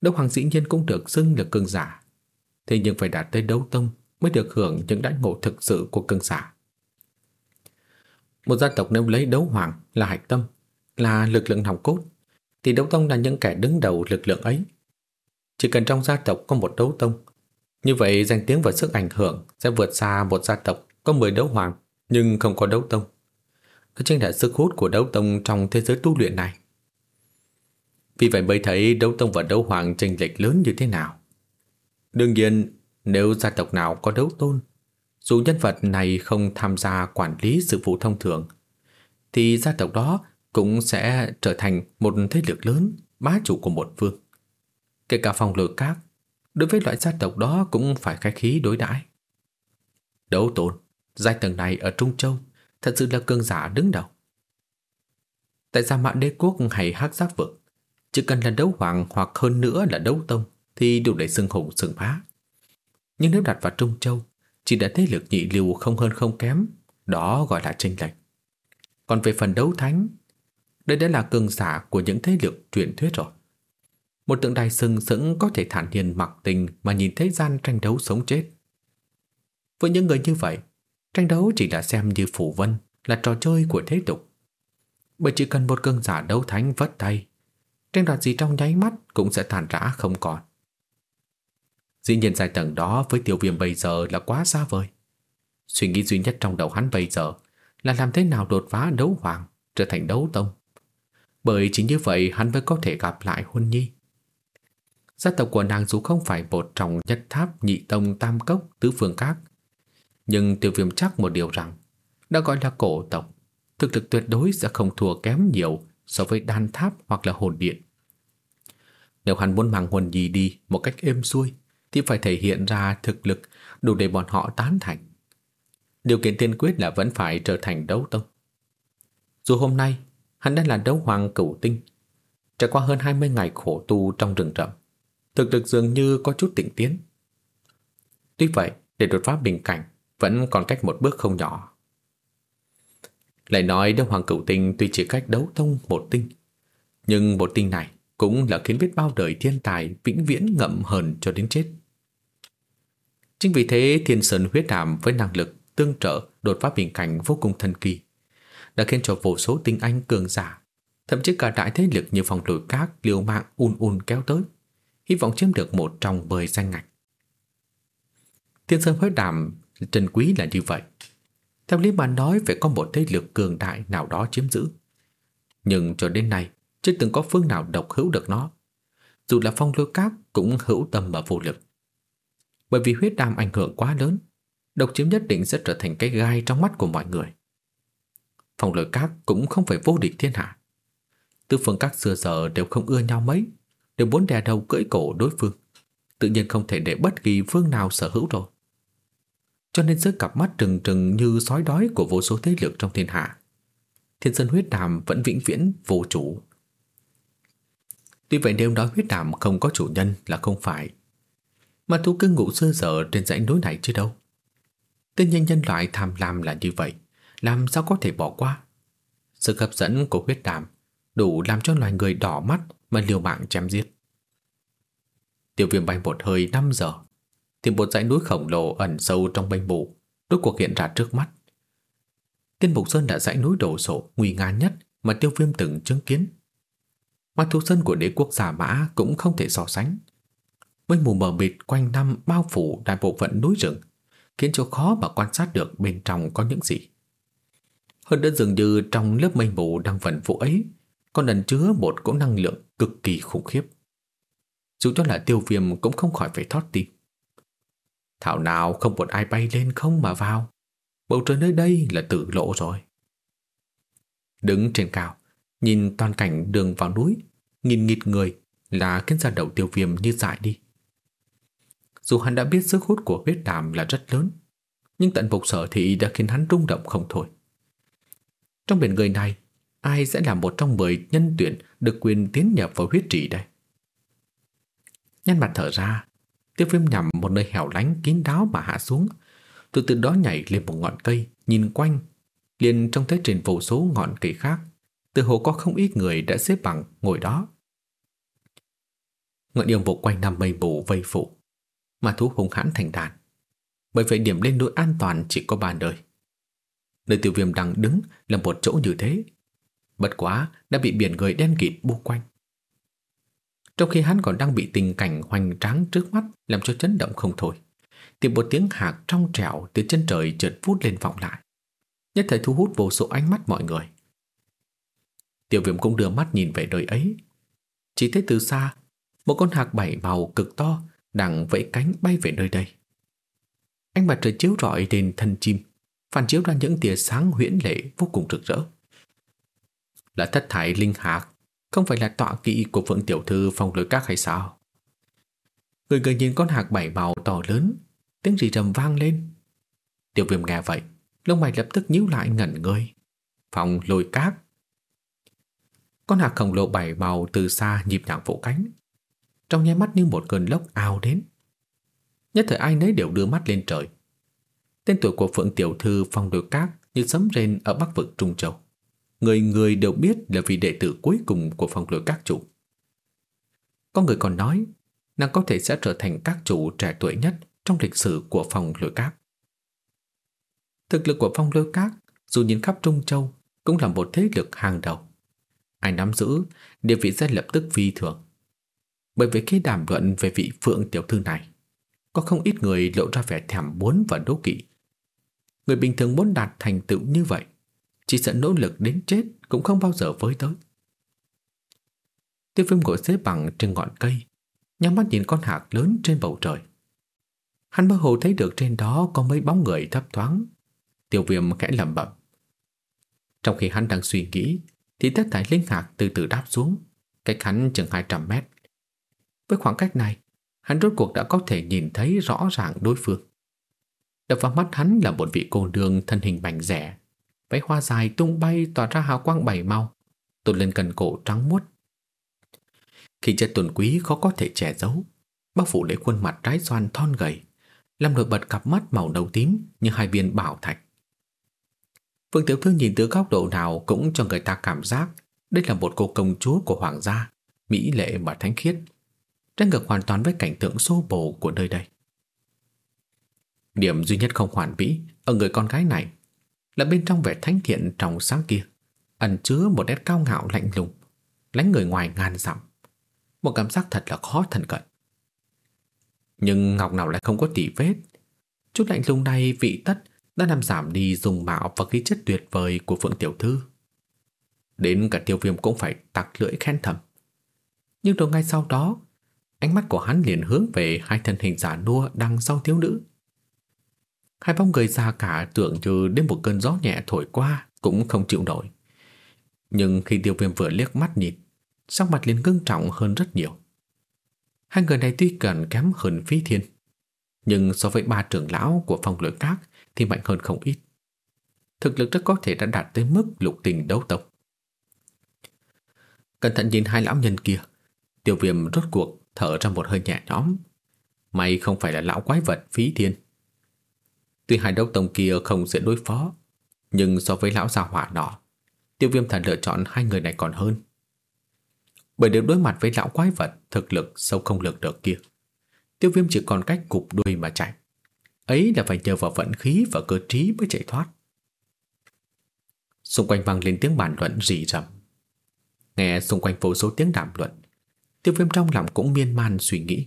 Đấu Hoàng dĩ nhiên cũng được xưng là cường giả, thế nhưng phải đạt tới Đấu Tông mới được hưởng những đãi ngộ thực sự của cường giả. Một gia tộc nếu lấy Đấu Hoàng là hạch tâm, là lực lượng nòng cốt, thì Đấu Tông là những kẻ đứng đầu lực lượng ấy. Chỉ cần trong gia tộc có một Đấu Tông, như vậy danh tiếng và sức ảnh hưởng sẽ vượt xa một gia tộc có 10 đấu hoàng nhưng không có đấu tông. Đó chính là sức hút của đấu tông trong thế giới tu luyện này. Vì vậy mới thấy đấu tông và đấu hoàng chênh lệch lớn như thế nào. Đương nhiên, nếu gia tộc nào có đấu tôn, dù nhân vật này không tham gia quản lý sự vụ thông thường, thì gia tộc đó cũng sẽ trở thành một thế lực lớn, bá chủ của một phương. Kể cả phòng lừa các, đối với loại gia tộc đó cũng phải khai khí đối đãi. Đấu tôn Giai tầng này ở Trung Châu thật sự là cương giả đứng đầu. Tại Gia Mạn Đế Quốc hay hắc giác vực, chỉ cần là đấu hoàng hoặc hơn nữa là đấu tông thì đủ để xưng hùng xưng bá. Nhưng nếu đặt vào Trung Châu, chỉ đã thế lực nhị lưu không hơn không kém, đó gọi là tranh lệch. Còn về phần đấu thánh, đây đã là cường giả của những thế lực truyền thuyết rồi. Một tượng đài sừng sững có thể thản nhiên mặc tình mà nhìn thế gian tranh đấu sống chết. Với những người như vậy, Tranh đấu chỉ là xem như phủ vân, là trò chơi của thế tục. Bởi chỉ cần một cơn giả đấu thánh vất tay, tranh đoạt gì trong nháy mắt cũng sẽ tàn rã không còn. Dĩ nhiên giai tầng đó với tiểu viêm bây giờ là quá xa vời. Suy nghĩ duy nhất trong đầu hắn bây giờ là làm thế nào đột phá đấu hoàng, trở thành đấu tông. Bởi chỉ như vậy hắn mới có thể gặp lại Huân Nhi. Gia tộc của nàng dù không phải một trong nhất tháp nhị tông tam cốc tứ phương các, nhưng tiêu viêm chắc một điều rằng Đã gọi là cổ tộc Thực lực tuyệt đối sẽ không thua kém nhiều So với đan tháp hoặc là hồn điện Nếu hắn muốn mang hồn gì đi một cách êm xuôi thì phải thể hiện ra thực lực đủ để bọn họ tán thành. Điều kiện tiên quyết là vẫn phải trở thành đấu tông. Dù hôm nay hắn đã là đấu hoàng cửu tinh, trải qua hơn 20 ngày khổ tu trong rừng rậm, thực lực dường như có chút tỉnh tiến. Tuy vậy, để đột phá bình cảnh vẫn còn cách một bước không nhỏ. Lại nói đấu hoàng cửu tinh tuy chỉ cách đấu tông một tinh, nhưng một tinh này cũng là khiến biết bao đời thiên tài vĩnh viễn ngậm hờn cho đến chết. Chính vì thế thiên sơn huyết đàm với năng lực tương trợ đột phá bình cảnh vô cùng thần kỳ đã khiến cho vô số tinh anh cường giả thậm chí cả đại thế lực như phòng lùi các liều mạng un un kéo tới hy vọng chiếm được một trong mười danh ngạch. Thiên sơn huyết đàm trân quý là như vậy. Theo lý mà nói phải có một thế lực cường đại nào đó chiếm giữ. Nhưng cho đến nay chưa từng có phương nào độc hữu được nó. Dù là phong lôi các cũng hữu tâm mà vô lực. Bởi vì huyết đam ảnh hưởng quá lớn, độc chiếm nhất định sẽ trở thành cái gai trong mắt của mọi người. Phong lôi các cũng không phải vô địch thiên hạ. Tư phương các xưa giờ đều không ưa nhau mấy, đều muốn đè đầu cưỡi cổ đối phương. Tự nhiên không thể để bất kỳ phương nào sở hữu rồi. Cho nên giữa cặp mắt trừng trừng như sói đói của vô số thế lực trong thiên hạ, thiên sơn huyết đàm vẫn vĩnh viễn vô chủ. Tuy vậy nếu nói huyết đàm không có chủ nhân là không phải. Mà thú cưng ngủ sơ dở trên dãy núi này chứ đâu. tên nhân nhân loại tham lam là như vậy, làm sao có thể bỏ qua. Sự hấp dẫn của huyết đàm đủ làm cho loài người đỏ mắt mà liều mạng chém giết. tiểu viêm bay một hơi 5 giờ, thì một dãy núi khổng lồ ẩn sâu trong mênh mù rốt cuộc hiện ra trước mắt. Tiên Mục Sơn là dãy núi đổ sộ nguy nga nhất mà tiêu viêm từng chứng kiến. Mà thu sơn của đế quốc giả mã cũng không thể so sánh. Mây mù mờ mịt quanh năm bao phủ đại bộ phận núi rừng, khiến cho khó mà quan sát được bên trong có những gì. Hơn nữa dường như trong lớp mây mù đang vần vụ ấy còn ẩn chứa một cỗ năng lượng cực kỳ khủng khiếp. Dù cho là tiêu viêm cũng không khỏi phải thoát tim. Thảo nào không một ai bay lên không mà vào. Bầu trời nơi đây là tử lộ rồi. Đứng trên cao, nhìn toàn cảnh đường vào núi, nhìn nghịt người là khiến ra đầu tiêu viêm như dại đi. Dù hắn đã biết sức hút của huyết đàm là rất lớn, nhưng tận phục sở thị đã khiến hắn rung động không thôi. Trong biển người này, ai sẽ là một trong mười nhân tuyển được quyền tiến nhập vào huyết trì đây? Nhăn mặt thở ra, tiêu viêm nhằm một nơi hẻo lánh kín đáo mà hạ xuống, từ từ đó nhảy lên một ngọn cây, nhìn quanh, liền trông thấy trên vô số ngọn cây khác, từ hồ có không ít người đã xếp bằng ngồi đó. Ngọn yêu vụ quanh năm mây mù vây phủ, mà thú hùng hãn thành đàn. Bởi vậy điểm lên núi an toàn chỉ có ba nơi. Nơi tiêu viêm đang đứng là một chỗ như thế. Bất quá đã bị biển người đen kịt bu quanh. Trong khi hắn còn đang bị tình cảnh hoành tráng trước mắt làm cho chấn động không thôi, thì một tiếng hạc trong trẻo từ chân trời chợt vút lên vọng lại. Nhất thời thu hút vô số ánh mắt mọi người. Tiểu viêm cũng đưa mắt nhìn về nơi ấy. Chỉ thấy từ xa, một con hạc bảy màu cực to đang vẫy cánh bay về nơi đây. Ánh mặt trời chiếu rọi lên thân chim, phản chiếu ra những tia sáng huyễn lệ vô cùng rực rỡ. Là thất thải linh hạc, không phải là tọa kỵ của Phượng Tiểu Thư phòng lối các hay sao? Người người nhìn con hạc bảy màu to lớn, tiếng rì rầm vang lên. Tiểu viêm nghe vậy, lông mày lập tức nhíu lại ngẩn người. Phòng lôi cát. Con hạc khổng lồ bảy màu từ xa nhịp nhàng vỗ cánh. Trong nháy mắt như một cơn lốc ao đến. Nhất thời ai nấy đều đưa mắt lên trời. Tên tuổi của Phượng Tiểu Thư phong lôi các như sấm rền ở bắc vực Trung Châu. Người người đều biết là vị đệ tử cuối cùng của phong lôi các chủ. Có người còn nói nàng có thể sẽ trở thành các chủ trẻ tuổi nhất trong lịch sử của phong lôi các. Thực lực của phong lôi các dù nhìn khắp Trung Châu cũng là một thế lực hàng đầu. Ai nắm giữ, địa vị sẽ lập tức phi thường. Bởi vì khi đàm luận về vị phượng tiểu thư này, có không ít người lộ ra vẻ thèm muốn và đố kỵ. Người bình thường muốn đạt thành tựu như vậy, chỉ sợ nỗ lực đến chết cũng không bao giờ với tới. Tiêu viêm ngồi xếp bằng trên ngọn cây, nhắm mắt nhìn con hạc lớn trên bầu trời. Hắn mơ hồ thấy được trên đó có mấy bóng người thấp thoáng. Tiêu viêm khẽ lẩm bẩm. Trong khi hắn đang suy nghĩ, thì tất thải linh hạc từ từ đáp xuống, cách hắn chừng 200 mét. Với khoảng cách này, hắn rốt cuộc đã có thể nhìn thấy rõ ràng đối phương. Đập vào mắt hắn là một vị cô nương thân hình mảnh rẻ, váy hoa dài tung bay tỏa ra hào quang bảy màu, tôn lên cần cổ trắng muốt. Khi chất tuần quý khó có thể che giấu, bao phủ lấy khuôn mặt trái xoan thon gầy, làm nổi bật cặp mắt màu nâu tím như hai viên bảo thạch. Phương Tiểu Thư nhìn từ góc độ nào cũng cho người ta cảm giác đây là một cô công chúa của hoàng gia, mỹ lệ mà thánh khiết, trái ngược hoàn toàn với cảnh tượng xô bồ của nơi đây. Điểm duy nhất không hoàn mỹ ở người con gái này là bên trong vẻ thánh thiện trong sáng kia, ẩn chứa một nét cao ngạo lạnh lùng, lánh người ngoài ngàn dặm. Một cảm giác thật là khó thân cận. Nhưng Ngọc nào lại không có tỉ vết. Chút lạnh lùng này vị tất đã làm giảm đi dùng mạo và khí chất tuyệt vời của Phượng Tiểu Thư. Đến cả tiêu viêm cũng phải tặc lưỡi khen thầm. Nhưng rồi ngay sau đó, ánh mắt của hắn liền hướng về hai thân hình giả nua đang sau thiếu nữ. Hai bóng người già cả tưởng như đến một cơn gió nhẹ thổi qua cũng không chịu nổi. Nhưng khi tiêu viêm vừa liếc mắt nhìn, sắc mặt liền ngưng trọng hơn rất nhiều. Hai người này tuy cần kém hơn phi thiên, nhưng so với ba trưởng lão của phòng lưỡi các thì mạnh hơn không ít. Thực lực rất có thể đã đạt tới mức lục tình đấu tộc. Cẩn thận nhìn hai lão nhân kia, tiêu viêm rốt cuộc thở ra một hơi nhẹ nhõm. May không phải là lão quái vật phí thiên. Tuy hai đấu tông kia không dễ đối phó, nhưng so với lão gia hỏa nọ, tiêu viêm thần lựa chọn hai người này còn hơn. Bởi nếu đối mặt với lão quái vật thực lực sâu không lực được kia, tiêu viêm chỉ còn cách cục đuôi mà chạy. Ấy là phải nhờ vào vận khí và cơ trí mới chạy thoát. Xung quanh vang lên tiếng bàn luận rỉ rầm. Nghe xung quanh vô số tiếng đàm luận, tiêu viêm trong lòng cũng miên man suy nghĩ.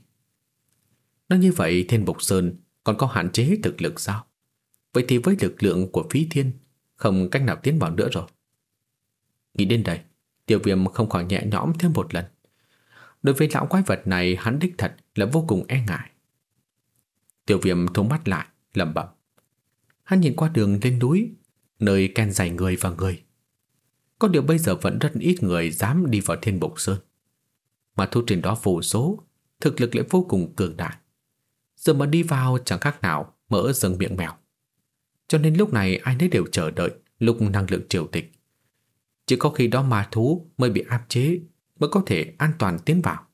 Nói như vậy Thiên Bộc Sơn còn có hạn chế thực lực sao? Vậy thì với lực lượng của phí thiên không cách nào tiến vào nữa rồi. Nghĩ đến đây, tiêu viêm không khỏi nhẹ nhõm thêm một lần. Đối với lão quái vật này hắn đích thật là vô cùng e ngại. Tiêu viêm thu mắt lại, lẩm bẩm. Hắn nhìn qua đường lên núi, nơi ken dày người và người. Có điều bây giờ vẫn rất ít người dám đi vào thiên bộc sơn. Mà thu trình đó vô số, thực lực lại vô cùng cường đại. Giờ mà đi vào chẳng khác nào mở rừng miệng mèo. Cho nên lúc này ai nấy đều chờ đợi lúc năng lượng triều tịch. Chỉ có khi đó ma thú mới bị áp chế mới có thể an toàn tiến vào.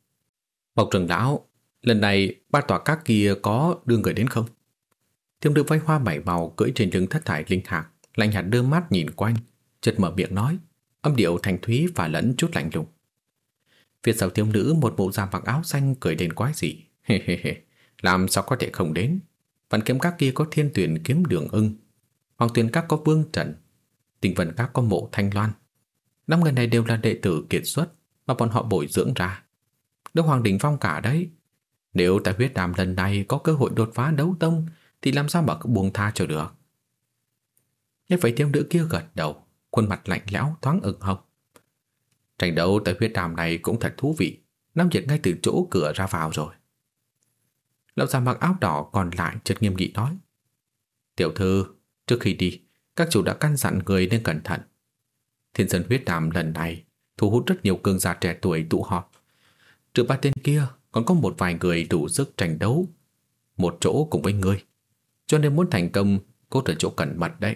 bọc trưởng lão, lần này ba tòa các kia có đưa người đến không? Thiêm được vay hoa bảy màu cưỡi trên lưng thất thải linh hạc, lạnh hạt đưa mắt nhìn quanh, chợt mở miệng nói, âm điệu thành thúy và lẫn chút lạnh lùng. Phía sau thiếu nữ một bộ da mặc áo xanh cười đến quái dị. Hê hê hê, làm sao có thể không đến? Vạn kiếm các kia có thiên tuyển kiếm đường ưng, hoàng tuyền các có vương trần, tình vận các có mộ thanh loan. Năm người này đều là đệ tử kiệt xuất mà bọn họ bồi dưỡng ra. Đức Hoàng Đình Phong cả đấy. Nếu tại huyết đàm lần này có cơ hội đột phá đấu tông thì làm sao mà cứ buông tha cho được. Nghe vậy thiếu nữ kia gật đầu, khuôn mặt lạnh lẽo thoáng ửng hồng. Tranh đấu tại huyết đàm này cũng thật thú vị, nắm nhiệt ngay từ chỗ cửa ra vào rồi. Lão già mặc áo đỏ còn lại chợt nghiêm nghị nói. Tiểu thư, trước khi đi, các chủ đã căn dặn người nên cẩn thận. Thiên dân huyết đàm lần này thu hút rất nhiều cường giả trẻ tuổi tụ họp. Trừ ba tên kia, còn có một vài người đủ sức tranh đấu. Một chỗ cùng với ngươi. Cho nên muốn thành công, cốt ở chỗ cẩn mật đấy.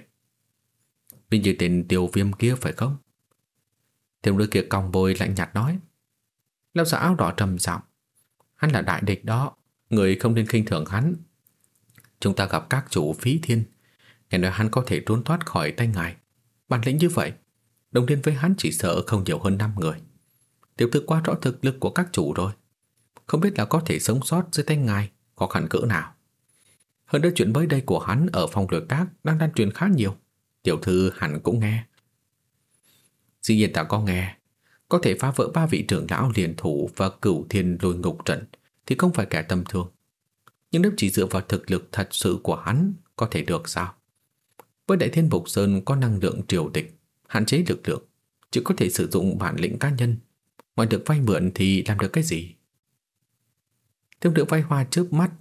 Vì như tên tiêu viêm kia phải không? Thiếu nữ kia cong bôi lạnh nhạt nói. Lão giả áo đỏ trầm giọng Hắn là đại địch đó, người không nên khinh thường hắn. Chúng ta gặp các chủ phí thiên, nghe nói hắn có thể trốn thoát khỏi tay ngài. Bản lĩnh như vậy, đồng liên với hắn chỉ sợ không nhiều hơn 5 người. Tiểu thư quá rõ thực lực của các chủ rồi. Không biết là có thể sống sót dưới tay ngài khó khăn cỡ nào. Hơn nữa chuyện mới đây của hắn ở phòng lược tác đang lan truyền khá nhiều. Tiểu thư hẳn cũng nghe. Dĩ nhiên ta có nghe. Có thể phá vỡ ba vị trưởng lão liền thủ và cửu thiên lôi ngục trận thì không phải kẻ tầm thường. Nhưng nếu chỉ dựa vào thực lực thật sự của hắn có thể được sao? Với đại thiên bộc sơn có năng lượng triều tịch, hạn chế lực lượng, chỉ có thể sử dụng bản lĩnh cá nhân. Ngoài được vay mượn thì làm được cái gì? Thiếu nữ vay hoa trước mắt.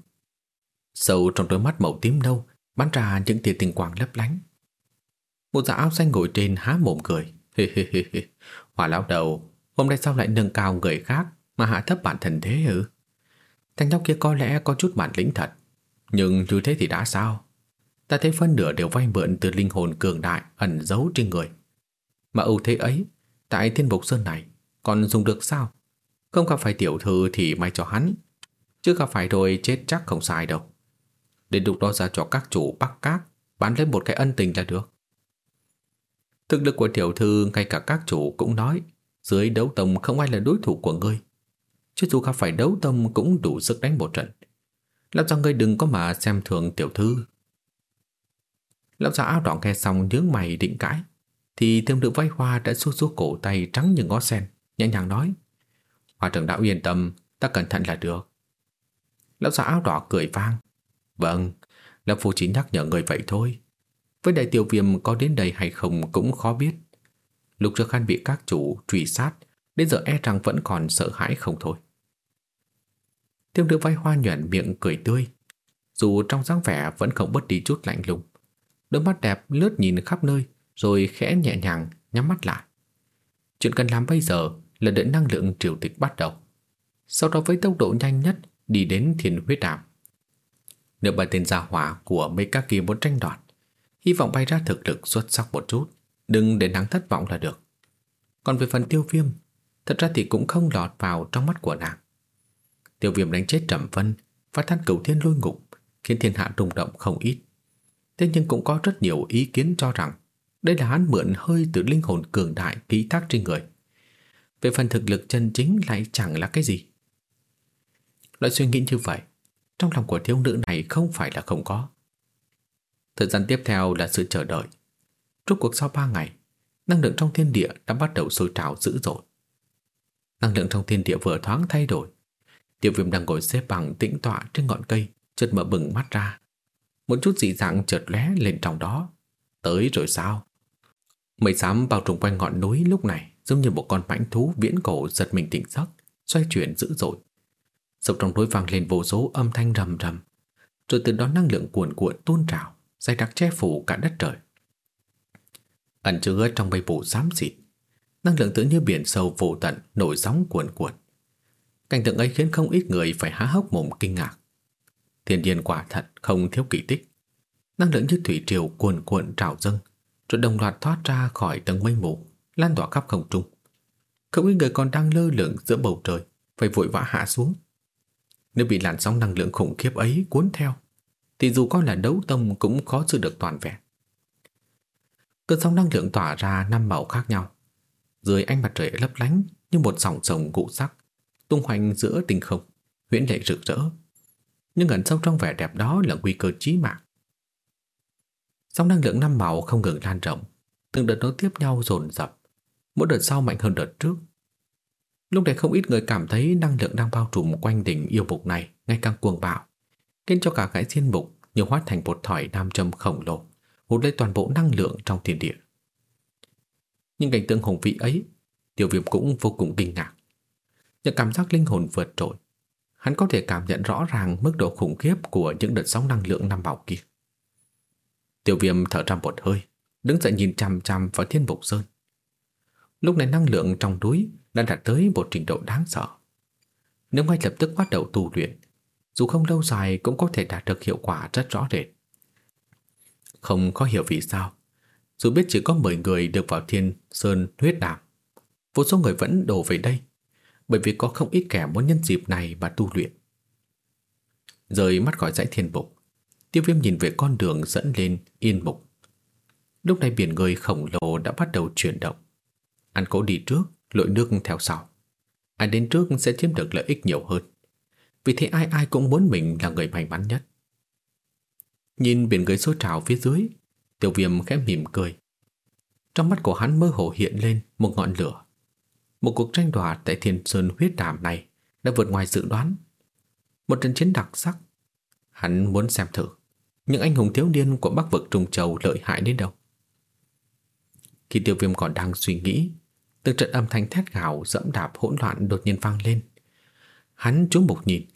Sâu trong đôi mắt màu tím nâu bắn ra những tia tình quang lấp lánh. Một giả áo xanh ngồi trên há mồm cười. Hê hê hê hê. Hòa lão đầu, hôm nay sao lại nâng cao người khác mà hạ thấp bản thân thế ư? Thằng nhóc kia có lẽ có chút bản lĩnh thật Nhưng như thế thì đã sao Ta thấy phân nửa đều vay mượn từ linh hồn cường đại ẩn giấu trên người Mà ưu thế ấy, Tại thiên bộc sơn này, Còn dùng được sao Không gặp phải tiểu thư thì may cho hắn, Chứ gặp phải rồi chết chắc không sai đâu Đến lúc đó ra cho các chủ bắt cát Bán lấy một cái ân tình là được Thực lực của tiểu thư, ngay cả các chủ cũng nói, dưới đấu tông không ai là đối thủ của ngươi. Chứ dù gặp phải đấu tông cũng đủ sức đánh một trận. Làm sao ngươi đừng có mà xem thường tiểu thư. Lão già áo đỏ nghe xong nhướng mày định cãi. Thì thêm nữ váy hoa đã xua xua cổ tay trắng như ngó sen, nhẹ nhàng nói. Hoa trưởng đạo yên tâm, ta cẩn thận là được. Lão già áo đỏ cười vang. Vâng, Lão Phu chỉ nhắc nhở người vậy thôi. Với đại tiểu viêm có đến đây hay không cũng khó biết. Lục Trước Khanh bị các chủ truy sát, đến giờ e rằng vẫn còn sợ hãi không thôi. Tiêu nữ vai hoa nhuận miệng cười tươi, dù trong dáng vẻ vẫn không bớt đi chút lạnh lùng. Đôi mắt đẹp lướt nhìn khắp nơi, rồi khẽ nhẹ nhàng nhắm mắt lại. Chuyện cần làm bây giờ là đợi năng lượng triều tịch bắt đầu. Sau đó với tốc độ nhanh nhất đi đến thiền huyết đàm. Nếu ba tên gia hỏa của mấy các muốn tranh đoạt, hy vọng bay ra thực lực xuất sắc một chút, Đừng để nắng thất vọng là được Còn về phần tiêu viêm Thật ra thì cũng không lọt vào trong mắt của nàng Tiêu viêm đánh chết trầm vân Phát than cửu thiên lôi ngục Khiến thiên hạ rung động không ít Thế nhưng cũng có rất nhiều ý kiến cho rằng Đây là hắn mượn hơi từ linh hồn cường đại ký thác trên người Về phần thực lực chân chính lại chẳng là cái gì Loại suy nghĩ như vậy Trong lòng của thiếu nữ này không phải là không có Thời gian tiếp theo là sự chờ đợi Rốt cuộc sau 3 ngày, năng lượng trong thiên địa đã bắt đầu sôi trào dữ dội. Năng lượng trong thiên địa vừa thoáng thay đổi. Tiểu viêm đang ngồi xếp bằng tĩnh tọa trên ngọn cây, chợt mở bừng mắt ra. Một chút dị dạng chợt lóe lên trong đó. Tới rồi sao? Mây xám bao trùm quanh ngọn núi lúc này giống như một con mãnh thú viễn cổ giật mình tỉnh giấc, xoay chuyển dữ dội. Sâu trong núi vang lên vô số âm thanh rầm rầm, rồi từ đó năng lượng cuồn cuộn tuôn trào, dày đặc che phủ cả đất trời ẩn chứa trong mây vụ xám xịt. Năng lượng tự như biển sâu vô tận nổi sóng cuồn cuộn. Cảnh tượng ấy khiến không ít người phải há hốc mồm kinh ngạc. Thiên nhiên quả thật không thiếu kỳ tích. Năng lượng như thủy triều cuồn cuộn trào dâng, rồi đồng loạt thoát ra khỏi tầng mây mù, lan tỏa khắp không trung. Không ít người còn đang lơ lửng giữa bầu trời, phải vội vã hạ xuống. Nếu bị làn sóng năng lượng khủng khiếp ấy cuốn theo, thì dù có là đấu tông cũng khó giữ được toàn vẹn. Cơn sóng năng lượng tỏa ra năm màu khác nhau. Dưới ánh mặt trời lấp lánh như một dòng sông cụ sắc, tung hoành giữa tinh không, huyễn lệ rực rỡ. Nhưng ẩn sâu trong vẻ đẹp đó là nguy cơ chí mạng. Sóng năng lượng năm màu không ngừng lan rộng, từng đợt nối tiếp nhau dồn dập, mỗi đợt sau mạnh hơn đợt trước. Lúc này không ít người cảm thấy năng lượng đang bao trùm quanh đỉnh yêu mục này ngày càng cuồng bạo, khiến cho cả cái thiên mục như hóa thành một thỏi nam châm khổng lồ hút lấy toàn bộ năng lượng trong thiên địa. Nhưng cảnh tượng hùng vĩ ấy, Tiểu Viêm cũng vô cùng kinh ngạc. Những cảm giác linh hồn vượt trội, hắn có thể cảm nhận rõ ràng mức độ khủng khiếp của những đợt sóng năng lượng năm bảo kia. Tiểu Viêm thở ra một hơi, đứng dậy nhìn chằm chằm vào Thiên Bộc Sơn. Lúc này năng lượng trong núi đã đạt tới một trình độ đáng sợ. Nếu ngay lập tức bắt đầu tu luyện, dù không lâu dài cũng có thể đạt được hiệu quả rất rõ rệt. Không có hiểu vì sao Dù biết chỉ có 10 người được vào thiên sơn huyết đàm Vô số người vẫn đổ về đây bởi vì có không ít kẻ muốn nhân dịp này mà tu luyện. Rời mắt khỏi dãy thiên bục Tiêu viêm nhìn về con đường dẫn lên yên mục. Lúc này biển người khổng lồ đã bắt đầu chuyển động. Ăn cố đi trước, lội nước theo sau. Ai đến trước sẽ chiếm được lợi ích nhiều hơn. Vì thế ai ai cũng muốn mình là người may mắn nhất. Nhìn biển người sôi trào phía dưới tiêu viêm khẽ mỉm cười. Trong mắt của hắn mơ hồ hiện lên Một ngọn lửa. Một cuộc tranh đoạt tại thiên sơn huyết đàm này Đã vượt ngoài dự đoán Một trận chiến đặc sắc Hắn muốn xem thử Những anh hùng thiếu niên của Bắc vực Trung Châu lợi hại đến đâu Khi tiêu viêm còn đang suy nghĩ Từng trận âm thanh thét gào, dẫm đạp hỗn loạn đột nhiên vang lên Hắn chú mục nhìn,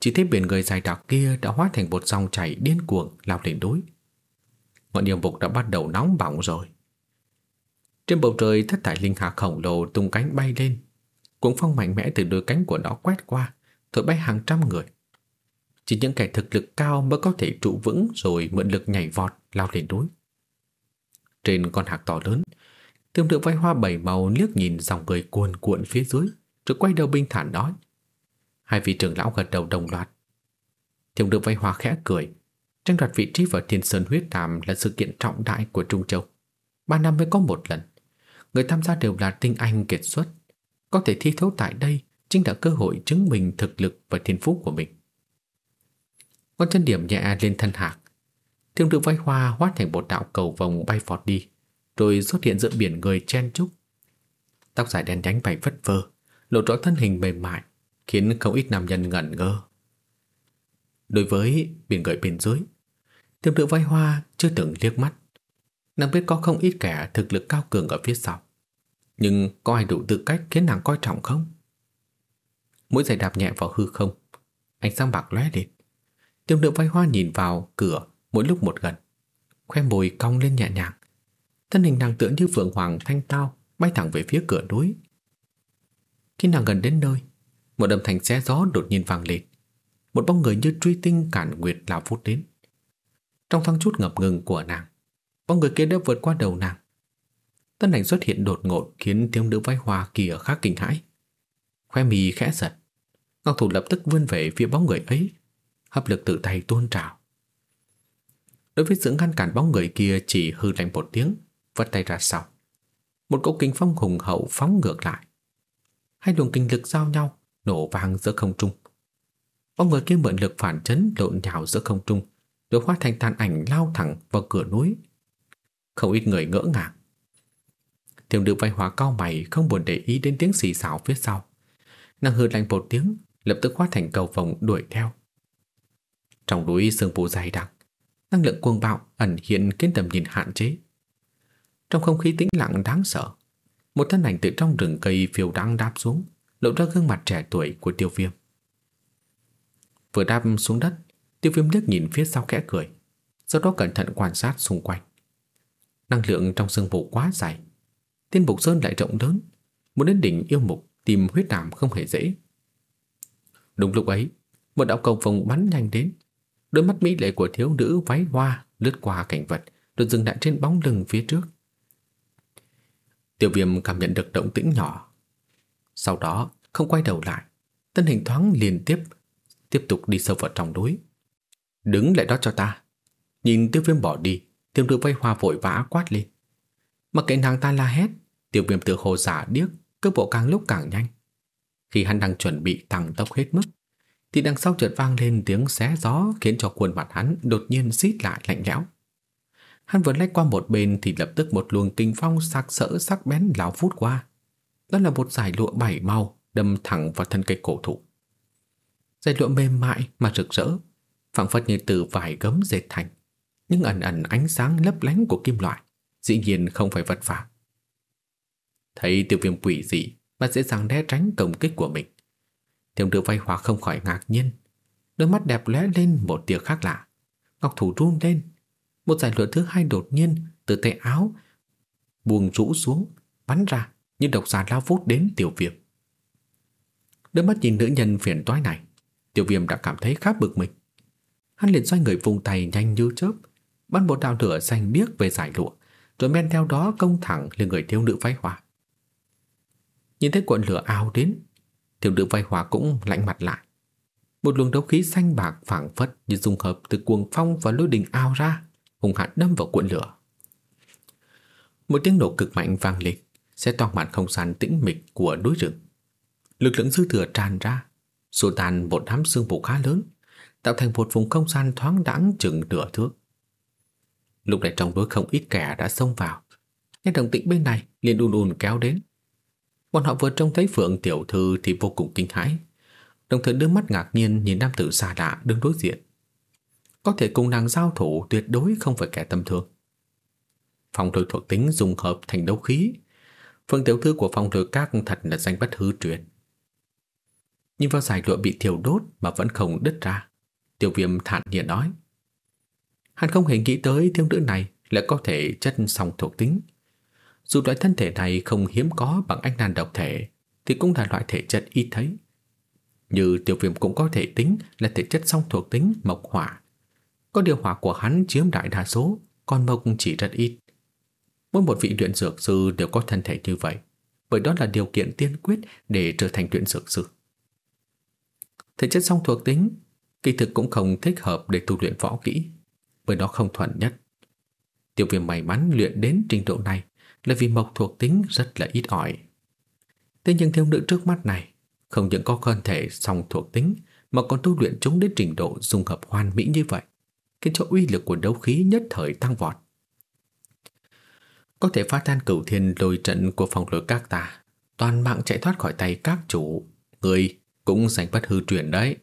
chỉ thấy biển người dài đặc kia đã hóa thành một dòng chảy điên cuồng, lao lên núi. Ngọn yêu vực đã bắt đầu nóng bỏng rồi. Trên bầu trời thất thải linh hạc khổng lồ tung cánh bay lên. Cuốn phong mạnh mẽ từ đôi cánh của nó quét qua, thổi bay hàng trăm người, Chỉ những kẻ thực lực cao mới có thể trụ vững rồi mượn lực nhảy vọt lao lên núi. Trên con hạc to lớn, Tương tự vai hoa bảy màu liếc nhìn dòng người cuồn cuộn phía dưới, rồi quay đầu bình thản nói. Hai vị trưởng lão gật đầu đồng loạt. Thiểm được vai hoa khẽ cười. Tranh đoạt vị trí vào thiên sơn huyết đàm là sự kiện trọng đại của Trung Châu. Ba năm mới có một lần. Người tham gia đều là tinh anh kiệt xuất. Có thể thi thố tại đây chính là cơ hội chứng minh thực lực và thiên phú của mình. Con chân điểm nhẹ lên thân hạc. Thiểm được vay hoa hóa thành một đạo cầu vòng bay vọt đi, rồi xuất hiện giữa biển người chen chúc. Tóc dài đen nhánh bay vất vơ, lộ rõ thân hình mềm mại, khiến không ít nam nhân ngẩn ngơ. Đối với biển người bên dưới, tiêm tự vai hoa chưa từng liếc mắt. Nàng biết có không ít kẻ thực lực cao cường ở phía sau. Nhưng có ai đủ tư cách khiến nàng coi trọng không? Mũi giày đạp nhẹ vào hư không, ánh sáng bạc lóe lên. Tiêu Nữ vai hoa nhìn vào cửa mỗi lúc một gần. Khoe môi cong lên nhẹ nhàng. Thân hình nàng tựa như vượng hoàng thanh tao bay thẳng về phía cửa núi. Khi nàng gần đến nơi, một âm thanh xé gió đột nhiên vang lên. Một bóng người như truy tinh cản nguyệt lao vút đến. Trong thoáng chút ngập ngừng của nàng, bóng người kia đã vượt qua đầu nàng. Tân ảnh xuất hiện đột ngột khiến thiếu nữ váy hoa kia khá kinh hãi. Khoe mì khẽ giật. Ngọc thủ lập tức vươn về phía bóng người ấy, hấp lực tự tay tuôn trào. Đối với sự ngăn cản bóng người kia chỉ hư lạnh một tiếng, vất tay ra sau. Một cỗ kinh phong hùng hậu phóng ngược lại. Hai luồng kinh lực giao nhau, nổ vang giữa không trung. Bóng người kia mượn lực phản chấn lộn nhào giữa không trung, rồi hóa thành tàn ảnh lao thẳng vào cửa núi. Không ít người ngỡ ngàng. Thiểm nữ vai hóa cao mày không buồn để ý đến tiếng xì xào phía sau. Nàng hừ lạnh một tiếng, lập tức hóa thành cầu vòng đuổi theo. Trong núi sương mù dày đặc, năng lượng cuồng bạo ẩn hiện khiến tầm nhìn hạn chế. Trong không khí tĩnh lặng đáng sợ, một thân ảnh từ trong rừng cây phiêu đang đáp xuống, lộ ra gương mặt trẻ tuổi của tiêu viêm. Vừa đáp xuống đất, tiêu viêm liếc nhìn phía sau khẽ cười, sau đó cẩn thận quan sát xung quanh. Năng lượng trong sương mù quá dày, tiên bục sơn lại rộng lớn, muốn đến đỉnh yêu mục tìm huyết đảm không hề dễ. Đúng lúc ấy, một đạo cầu vồng bắn nhanh đến, đôi mắt mỹ lệ của thiếu nữ váy hoa lướt qua cảnh vật, rồi dừng lại trên bóng lưng phía trước. Tiểu viêm cảm nhận được động tĩnh nhỏ. Sau đó, không quay đầu lại, thân hình thoáng liên tiếp, tiếp tục đi sâu vào trong núi. Đứng lại đó cho ta. Nhìn tiêu viêm bỏ đi, Tiểu nữ vây hoa vội vã quát lên. Mặc kệ nàng ta la hét, tiêu viêm tự hồ giả điếc, cước bộ càng lúc càng nhanh. Khi hắn đang chuẩn bị tăng tốc hết mức, thì đằng sau chợt vang lên tiếng xé gió khiến cho khuôn mặt hắn đột nhiên xít lại lạnh lẽo. Hắn vừa lách qua một bên thì lập tức một luồng kinh phong sạc sỡ sắc bén lao phút qua. Đó là một giải lụa bảy màu đâm thẳng vào thân cây cổ thụ. Giải lụa mềm mại mà rực rỡ, phảng phất như từ vải gấm dệt thành, nhưng ẩn ẩn ánh sáng lấp lánh của kim loại, dĩ nhiên không phải vật vả. Thấy tiêu viêm quỷ dị mà dễ dàng né tránh công kích của mình. Thiểm đưa vay hóa không khỏi ngạc nhiên, đôi mắt đẹp lóe lên một tia khác lạ. Ngọc thủ run lên, một giải lửa thứ hai đột nhiên từ tay áo buông rũ xuống, bắn ra như độc giả lao vút đến tiểu viêm. Đôi mắt nhìn nữ nhân phiền toái này, tiểu viêm đã cảm thấy khá bực mình. Hắn liền xoay người vùng tay nhanh như chớp, bắn một đạo lửa xanh biếc về giải lụa, rồi men theo đó công thẳng lên người thiếu nữ váy hoa. Nhìn thấy cuộn lửa ao đến, thiếu nữ váy hoa cũng lạnh mặt lại. Một luồng đấu khí xanh bạc phảng phất như dung hợp từ cuồng phong và lôi đình ao ra, hùng hãn đâm vào cuộn lửa. Một tiếng nổ cực mạnh vang lên, sẽ toàn màn không gian tĩnh mịch của núi rừng. Lực lượng dư thừa tràn ra, xua tan một đám sương mù khá lớn, tạo thành một vùng không gian thoáng đãng chừng nửa thước. Lúc này trong đối không ít kẻ đã xông vào, nghe đồng tĩnh bên này liền đùn đùn kéo đến. Bọn họ vừa trông thấy Phượng tiểu thư thì vô cùng kinh hãi, đồng thời đưa mắt ngạc nhiên nhìn nam tử xa lạ đứng đối diện. Có thể cùng nàng giao thủ tuyệt đối không phải kẻ tầm thường. phòng lôi thuộc tính dùng hợp thành đấu khí. Phượng tiểu thư của phòng lôi các thật là danh bất hư truyền. Nhưng vào giải lụa bị thiêu đốt mà vẫn không đứt ra. Tiểu viêm thản nhiên nói. Hắn không hề nghĩ tới thiếu nữ này lại có thể chất song thuộc tính. Dù loại thân thể này không hiếm có bằng anh đàn độc thể thì cũng là loại thể chất ít thấy. Như tiểu viêm cũng có thể tính là thể chất song thuộc tính mộc hỏa. Có điều hỏa của hắn chiếm đại đa số, còn mộc chỉ rất ít. Mỗi một vị luyện dược sư đều có thân thể như vậy, bởi đó là điều kiện tiên quyết để trở thành luyện dược sư. Thể chất song thuộc tính, kỳ thực cũng không thích hợp để tu luyện võ kỹ, bởi đó không thuận nhất. Tiêu viêm may mắn luyện đến trình độ này là vì mộc thuộc tính rất là ít ỏi. Thế nhưng thiếu nữ trước mắt này không những có thân thể song thuộc tính mà còn tu luyện chúng đến trình độ dung hợp hoàn mỹ như vậy, khiến cho uy lực của đấu khí nhất thời tăng vọt. Có thể phá tan cửu thiên lôi trận của phòng lửa các ta, toàn mạng chạy thoát khỏi tay các chủ, người cũng giành bất hư truyền đấy.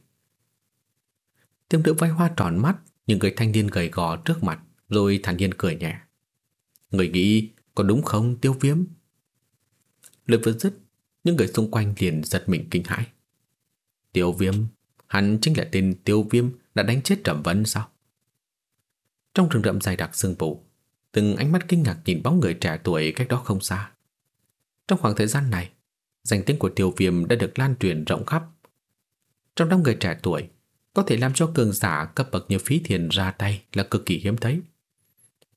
Tiêu nữ vai hoa tròn mắt, nhưng người thanh niên gầy gò trước mặt, rồi thản nhiên cười nhẹ. Người nghĩ có đúng không tiêu viêm? Lời vừa dứt, những người xung quanh liền giật mình kinh hãi. Tiêu viêm, hắn chính là tên tiêu viêm đã đánh chết Trầm Vân sao? Trong rừng rậm dài đặc sương vụ, từng ánh mắt kinh ngạc nhìn bóng người trẻ tuổi cách đó không xa. Trong khoảng thời gian này, danh tiếng của tiêu viêm đã được lan truyền rộng khắp. Trong đám người trẻ tuổi, có thể làm cho cường giả cấp bậc như phí thiền ra tay là cực kỳ hiếm thấy.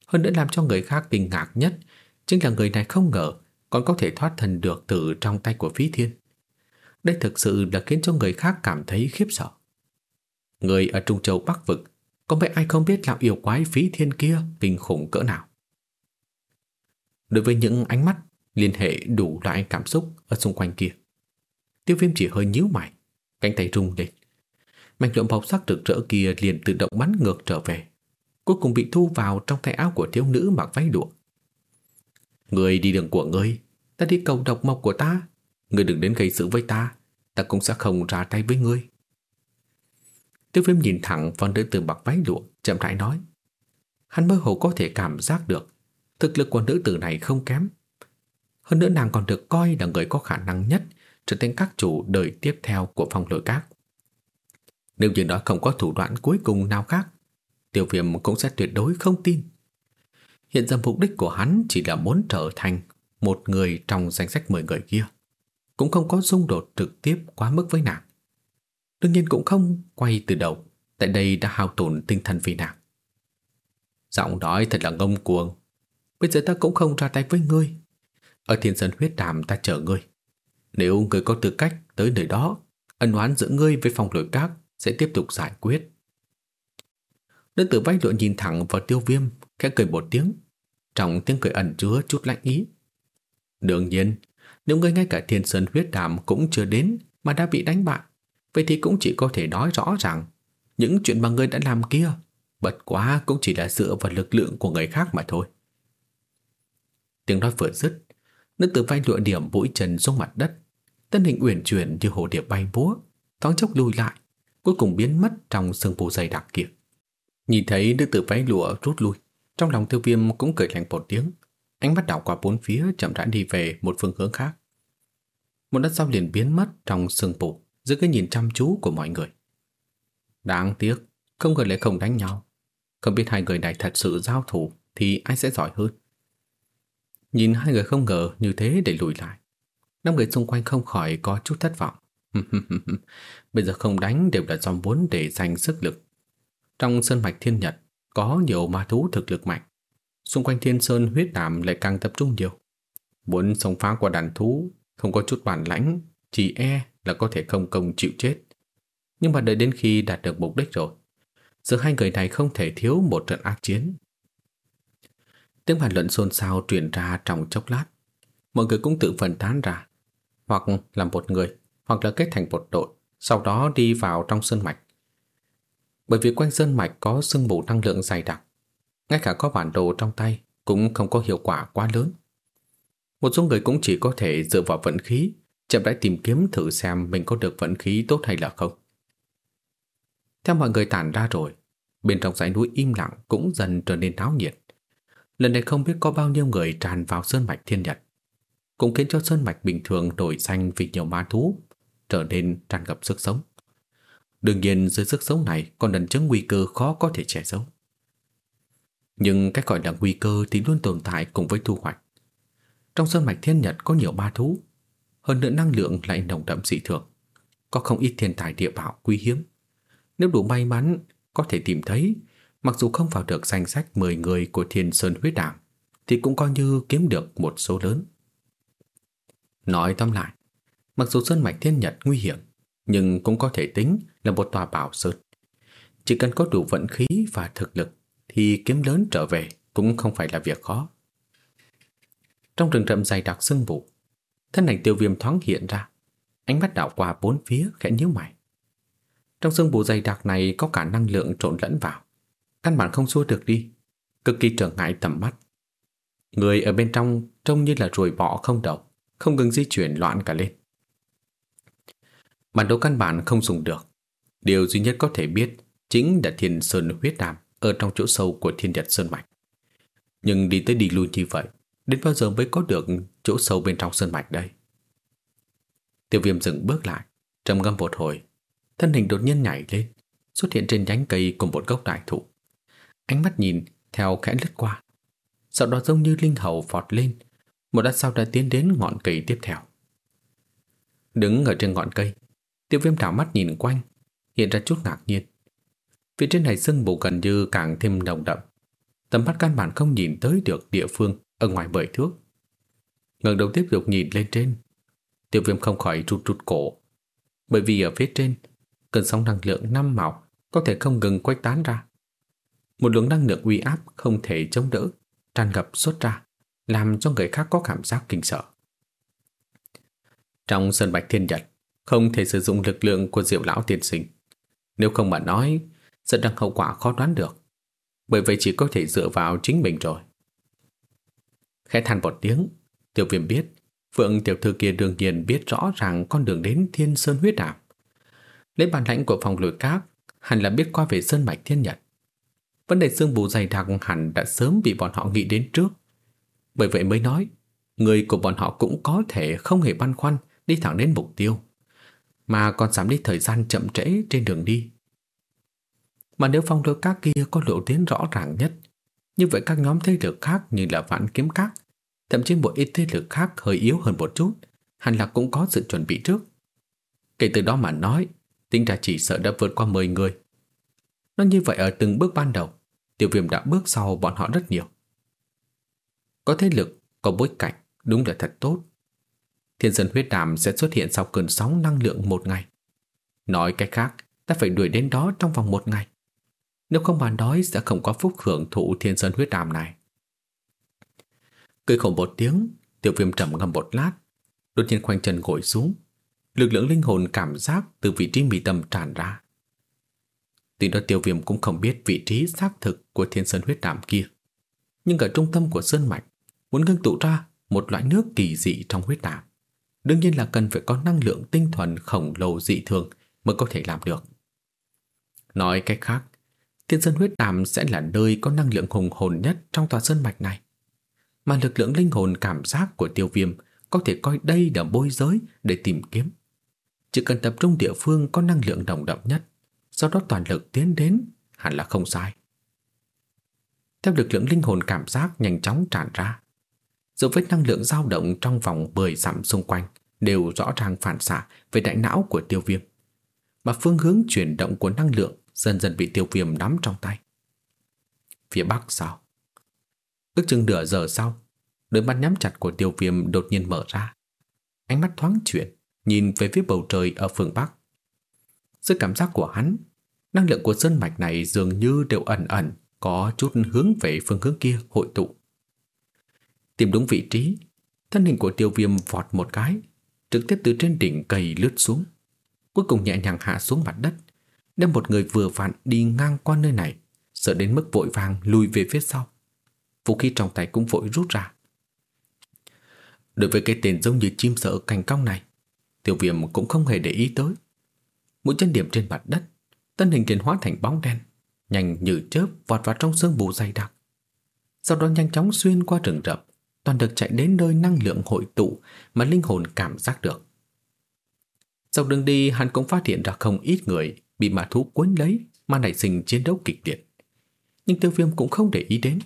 Hơn nữa làm cho người khác kinh ngạc nhất chính là người này không ngờ còn có thể thoát thần được từ trong tay của phí thiên. Đây thực sự là khiến cho người khác cảm thấy khiếp sợ. Người ở Trung Châu Bắc Vực có mấy ai không biết lão yêu quái phí thiên kia kinh khủng cỡ nào. Đối với những ánh mắt liên hệ đủ loại cảm xúc ở xung quanh kia, tiêu viêm chỉ hơi nhíu mày, cánh tay rung lên. Mảnh lượng bọc sắc rực rỡ kia liền tự động bắn ngược trở về, cuối cùng bị thu vào trong tay áo của thiếu nữ mặc váy lụa. Người đi đường của ngươi, ta đi cầu độc mộc của ta, ngươi đừng đến gây sự với ta, ta cũng sẽ không ra tay với ngươi. Tiêu viêm nhìn thẳng vào nữ tử mặc váy lụa, chậm rãi nói. Hắn mơ hồ có thể cảm giác được thực lực của nữ tử này không kém. Hơn nữa nàng còn được coi là người có khả năng nhất trở thành các chủ đời tiếp theo của phong lôi các. Nếu như đó không có thủ đoạn cuối cùng nào khác, tiêu viêm cũng sẽ tuyệt đối không tin. Hiện giờ mục đích của hắn chỉ là muốn trở thành một người trong danh sách 10 người kia. Cũng không có xung đột trực tiếp quá mức với nàng. Đương nhiên cũng không quay từ đầu, tại đây đã hao tổn tinh thần vì nàng. Giọng nói thật là ngông cuồng. Bây giờ ta cũng không ra tay với ngươi. Ở thiên sơn huyết đàm ta chờ ngươi. Nếu ngươi có tư cách tới nơi đó, ân oán giữa ngươi với phòng lội các sẽ tiếp tục giải quyết. Nữ tử vách lụa nhìn thẳng vào tiêu viêm, khẽ cười một tiếng. Trong tiếng cười ẩn chứa chút lạnh ý. Đương nhiên, nếu ngươi ngay cả thiên sơn huyết đàm cũng chưa đến mà đã bị đánh bại, vậy thì cũng chỉ có thể nói rõ rằng những chuyện mà ngươi đã làm kia bật quá cũng chỉ là dựa vào lực lượng của người khác mà thôi. Tiếng nói vừa dứt, nữ tử vai lụa điểm mũi chân xuống mặt đất, thân hình uyển chuyển như hồ điệp bay múa, thoáng chốc lùi lại, cuối cùng biến mất trong sương mù dày đặc kia. Nhìn thấy nữ tử váy lụa rút lui, trong lòng tiêu viêm cũng cười lạnh một tiếng, ánh mắt đảo qua bốn phía chậm rãi đi về một phương hướng khác. Một đất sau liền biến mất trong sương mù dưới cái nhìn chăm chú của mọi người. Đáng tiếc, không ngờ lại không đánh nhau. Không biết hai người này thật sự giao thủ thì ai sẽ giỏi hơn. Nhìn hai người không ngờ như thế để lùi lại. Năm người xung quanh không khỏi có chút thất vọng. Bây giờ không đánh đều là do muốn để dành sức lực. Trong sơn mạch thiên nhật có nhiều ma thú thực lực mạnh. Xung quanh thiên sơn huyết đảm lại càng tập trung nhiều. Muốn sống phá qua đàn thú, không có chút bản lãnh, chỉ e là có thể không công chịu chết. Nhưng mà đợi đến khi đạt được mục đích rồi, giữa hai người này không thể thiếu một trận ác chiến. Tiếng bàn luận xôn xao truyền ra trong chốc lát. Mọi người cũng tự phần tán ra, hoặc là một người, hoặc là kết thành một đội, sau đó đi vào trong sơn mạch. Bởi vì quanh sơn mạch có sương mù năng lượng dày đặc, ngay cả có bản đồ trong tay cũng không có hiệu quả quá lớn. Một số người cũng chỉ có thể dựa vào vận khí, chậm rãi tìm kiếm thử xem mình có được vận khí tốt hay là không. Theo mọi người tản ra rồi, bên trong dãy núi im lặng cũng dần trở nên náo nhiệt. Lần này không biết có bao nhiêu người tràn vào sơn mạch thiên nhật, cũng khiến cho sơn mạch bình thường đổi xanh vì nhiều ma thú, trở nên tràn ngập sức sống. Đương nhiên dưới sức sống này còn ẩn chứng nguy cơ khó có thể che giấu. Nhưng cái gọi là nguy cơ thì luôn tồn tại cùng với thu hoạch. Trong sơn mạch thiên nhật có nhiều ma thú, hơn nữa năng lượng lại nồng đậm dị thường. có không ít thiên tài địa bảo quý hiếm. Nếu đủ may mắn có thể tìm thấy, mặc dù không vào được danh sách 10 người của Thiên Sơn huyết đảng, thì cũng coi như kiếm được một số lớn. Nói tóm lại, mặc dù Sơn Mạch Thiên Nhật nguy hiểm, nhưng cũng có thể tính là một tòa bảo sơn. Chỉ cần có đủ vận khí và thực lực thì kiếm lớn trở về cũng không phải là việc khó. Trong rừng rậm dày đặc sương mù, thân ảnh tiêu viêm thoáng hiện ra, ánh mắt đảo qua bốn phía khẽ nhíu mày. Trong sương mù dày đặc này có cả năng lượng trộn lẫn vào, căn bản không xua được đi, cực kỳ trở ngại tầm mắt. Người ở bên trong trông như là ruồi bọ không đầu, không ngừng di chuyển loạn cả lên. Bản đồ căn bản không dùng được. Điều duy nhất có thể biết chính là thiên sơn huyết đàm ở trong chỗ sâu của thiên nhật sơn mạch. Nhưng đi tới đi lui như vậy, đến bao giờ mới có được chỗ sâu bên trong sơn mạch đây? Tiêu viêm dừng bước lại, trầm ngâm một hồi, thân hình đột nhiên nhảy lên, xuất hiện trên nhánh cây cùng một gốc đại thụ. Ánh mắt nhìn theo khẽ lướt qua, sau đó giống như linh hầu vọt lên, một đát sau đã tiến đến ngọn cây tiếp theo. Đứng ở trên ngọn cây, tiêu viêm đảo mắt nhìn quanh, hiện ra chút ngạc nhiên. Phía trên này sương mù gần như càng thêm nồng đậm. Tầm mắt căn bản không nhìn tới được địa phương ở ngoài bởi thước. ngẩng đầu tiếp tục nhìn lên trên. Tiêu viêm không khỏi rụt rụt cổ. Bởi vì ở phía trên, cơn sóng năng lượng năm màu có thể không ngừng quay tán ra. Một lượng năng lượng uy áp không thể chống đỡ, tràn ngập xuất ra, làm cho người khác có cảm giác kinh sợ. Trong sân bạch thiên nhật, không thể sử dụng lực lượng của diệu lão tiên sinh. Nếu không mà nói, sẽ đang hậu quả khó đoán được. Bởi vậy chỉ có thể dựa vào chính mình rồi. Khẽ than một tiếng, tiểu viêm biết, Phượng tiểu thư kia đương nhiên biết rõ ràng con đường đến thiên sơn huyết ảo. Lấy bản lãnh của phòng lùi cát hẳn là biết qua về sơn mạch thiên nhật. Vấn đề xương bù dày đặc hẳn đã sớm bị bọn họ nghĩ đến trước. Bởi vậy mới nói, người của bọn họ cũng có thể không hề băn khoăn đi thẳng đến mục tiêu, mà còn giảm đi thời gian chậm trễ trên đường đi. Mà nếu phong lôi các kia có lộ tiến rõ ràng nhất, như vậy các nhóm thế lực khác như là vạn kiếm các, thậm chí một ít thế lực khác hơi yếu hơn một chút, hẳn là cũng có sự chuẩn bị trước. Kể từ đó mà nói, tính ra chỉ sợ đã vượt qua 10 người. Nó như vậy ở từng bước ban đầu, tiêu viêm đã bước sau bọn họ rất nhiều. Có thế lực, có bối cảnh, đúng là thật tốt. Thiên sơn huyết đàm sẽ xuất hiện sau cơn sóng năng lượng một ngày. Nói cách khác, ta phải đuổi đến đó trong vòng một ngày. Nếu không mà đói sẽ không có phúc hưởng thụ thiên sơn huyết đàm này. Cười khổ một tiếng, tiểu viêm trầm ngâm một lát, đột nhiên khoanh chân ngồi xuống. Lực lượng linh hồn cảm giác từ vị trí mì tâm tràn ra. Tuy đó tiêu viêm cũng không biết vị trí xác thực của thiên sơn huyết đàm kia. Nhưng ở trung tâm của sơn mạch, muốn ngưng tụ ra một loại nước kỳ dị trong huyết đàm. Đương nhiên là cần phải có năng lượng tinh thuần khổng lồ dị thường mới có thể làm được. Nói cách khác, Thiên Sơn huyết đàm sẽ là nơi có năng lượng hùng hồn nhất trong tòa sơn mạch này. Mà lực lượng linh hồn cảm giác của tiêu viêm có thể coi đây là bôi giới để tìm kiếm. Chỉ cần tập trung địa phương có năng lượng đồng đậm nhất, sau đó toàn lực tiến đến, hẳn là không sai. Theo lực lượng linh hồn cảm giác nhanh chóng tràn ra, dấu với năng lượng dao động trong vòng 10 dặm xung quanh đều rõ ràng phản xạ về đại não của tiêu viêm. Mà phương hướng chuyển động của năng lượng dần dần bị tiêu viêm nắm trong tay. Phía bắc sao? Ước chừng nửa giờ sau, đôi mắt nhắm chặt của tiêu viêm đột nhiên mở ra. Ánh mắt thoáng chuyển, nhìn về phía bầu trời ở phương bắc. sự cảm giác của hắn, năng lượng của sơn mạch này dường như đều ẩn ẩn có chút hướng về phương hướng kia hội tụ. Tìm đúng vị trí, thân hình của tiêu viêm vọt một cái, trực tiếp từ trên đỉnh cây lướt xuống, cuối cùng nhẹ nhàng hạ xuống mặt đất, đem một người vừa vặn đi ngang qua nơi này, sợ đến mức vội vàng lùi về phía sau. Vũ khí trong tay cũng vội rút ra. Đối với cái tên giống như chim sợ cành cong này, tiểu viêm cũng không hề để ý tới. Mũi chân điểm trên mặt đất, thân hình liền hóa thành bóng đen, nhanh như chớp vọt vào trong sương mù dày đặc. Sau đó nhanh chóng xuyên qua rừng rậm, toàn được chạy đến nơi năng lượng hội tụ mà linh hồn cảm giác được. dọc đường đi hắn cũng phát hiện ra không ít người bị ma thú cuốn lấy mà nảy sinh chiến đấu kịch liệt. Nhưng tiêu viêm cũng không để ý đến.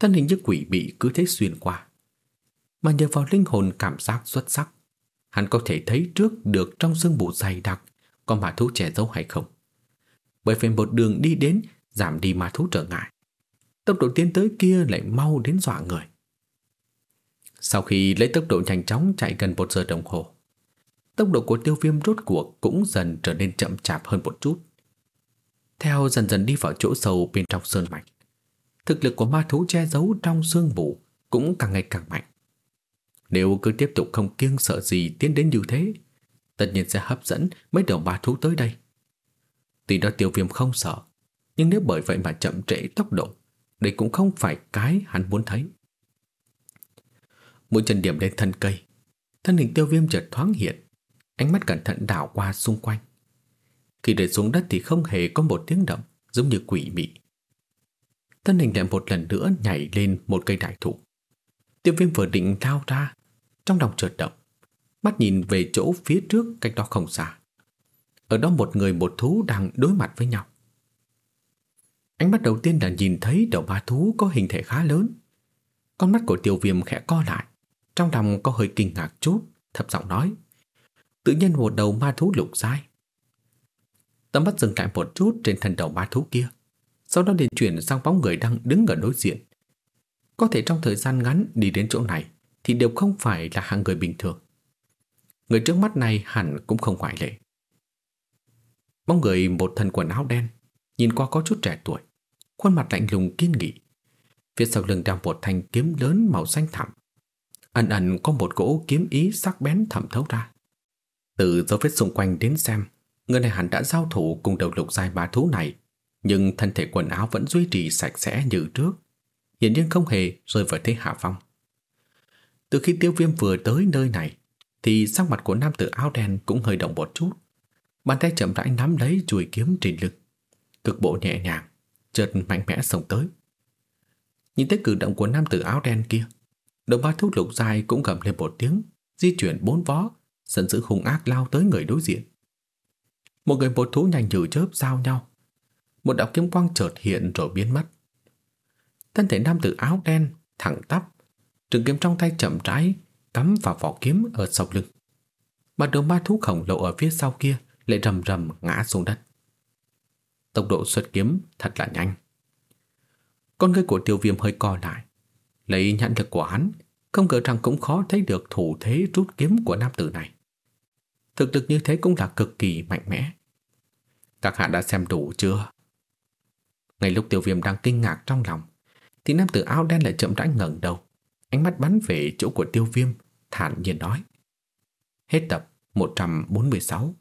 Thân hình như quỷ bị cứ thế xuyên qua. Mà nhờ vào linh hồn cảm giác xuất sắc, hắn có thể thấy trước được trong sương mù dày đặc có ma thú che giấu hay không. Bởi vì một đường đi đến giảm đi ma thú trở ngại. Tốc độ tiến tới kia lại mau đến dọa người. Sau khi lấy tốc độ nhanh chóng chạy gần một giờ đồng hồ, tốc độ của tiêu viêm rốt cuộc cũng dần trở nên chậm chạp hơn một chút. Theo dần dần đi vào chỗ sâu bên trong sơn mạch, thực lực của ma thú che giấu trong sương mù cũng càng ngày càng mạnh. Nếu cứ tiếp tục không kiêng sợ gì tiến đến như thế, tất nhiên sẽ hấp dẫn mấy đầu ma thú tới đây. Tuy đó tiêu viêm không sợ, nhưng nếu bởi vậy mà chậm trễ tốc độ, đây cũng không phải cái hắn muốn thấy. Mũi chân điểm lên thân cây, thân hình tiêu viêm chợt thoáng hiện, ánh mắt cẩn thận đảo qua xung quanh. Khi rơi xuống đất thì không hề có một tiếng động, giống như quỷ mị. Thân hình lại một lần nữa nhảy lên một cây đại thụ. Tiêu viêm vừa định lao ra, trong lòng chợt động, mắt nhìn về chỗ phía trước cách đó không xa. Ở đó một người một thú đang đối mặt với nhau. Ánh mắt đầu tiên là nhìn thấy đầu ba thú có hình thể khá lớn. Con mắt của tiêu viêm khẽ co lại, trong lòng có hơi kinh ngạc chút, thấp giọng nói. Tự nhiên một đầu ma thú lục dai. Tầm mắt dừng lại một chút trên thân đầu ma thú kia, sau đó liền chuyển sang bóng người đang đứng ở đối diện. Có thể trong thời gian ngắn đi đến chỗ này thì đều không phải là hạng người bình thường. Người trước mắt này hẳn cũng không ngoại lệ. Bóng người một thân quần áo đen, nhìn qua có chút trẻ tuổi, khuôn mặt lạnh lùng kiên nghị. Phía sau lưng đeo một thanh kiếm lớn màu xanh thẳm. Ẩn ẩn có một gỗ kiếm ý sắc bén thẩm thấu ra. Từ dấu vết xung quanh đến xem, người này hẳn đã giao thủ cùng đầu lục dài ba thú này, nhưng thân thể quần áo vẫn duy trì sạch sẽ như trước, hiện nhiên không hề rơi vào thế hạ phong. Từ khi tiêu viêm vừa tới nơi này, thì sắc mặt của nam tử áo đen cũng hơi động một chút. Bàn tay chậm rãi nắm lấy chùi kiếm trình lực, cực bộ nhẹ nhàng, chợt mạnh mẽ xông tới. Nhìn thấy cử động của nam tử áo đen kia, đầu ba thú lục dài cũng gầm lên một tiếng, di chuyển bốn vó, giận dữ hung ác lao tới người đối diện. Một người một thú nhanh như chớp giao nhau. Một đạo kiếm quang chợt hiện rồi biến mất. Thân thể nam tử áo đen thẳng tắp, trường kiếm trong tay chậm rãi cắm vào vỏ kiếm ở sau lưng. Mà đầu ma thú khổng lồ ở phía sau kia lại rầm rầm ngã xuống đất. Tốc độ xuất kiếm thật là nhanh. Con người của tiêu viêm hơi co lại. Lấy nhãn lực của hắn, không ngờ rằng cũng khó thấy được thủ thế rút kiếm của nam tử này. Thực lực như thế cũng là cực kỳ mạnh mẽ. Các hạ đã xem đủ chưa? Ngay lúc tiêu viêm đang kinh ngạc trong lòng, thì nam tử áo đen lại chậm rãi ngẩng đầu, ánh mắt bắn về chỗ của tiêu viêm, thản nhiên nói. Hết tập 146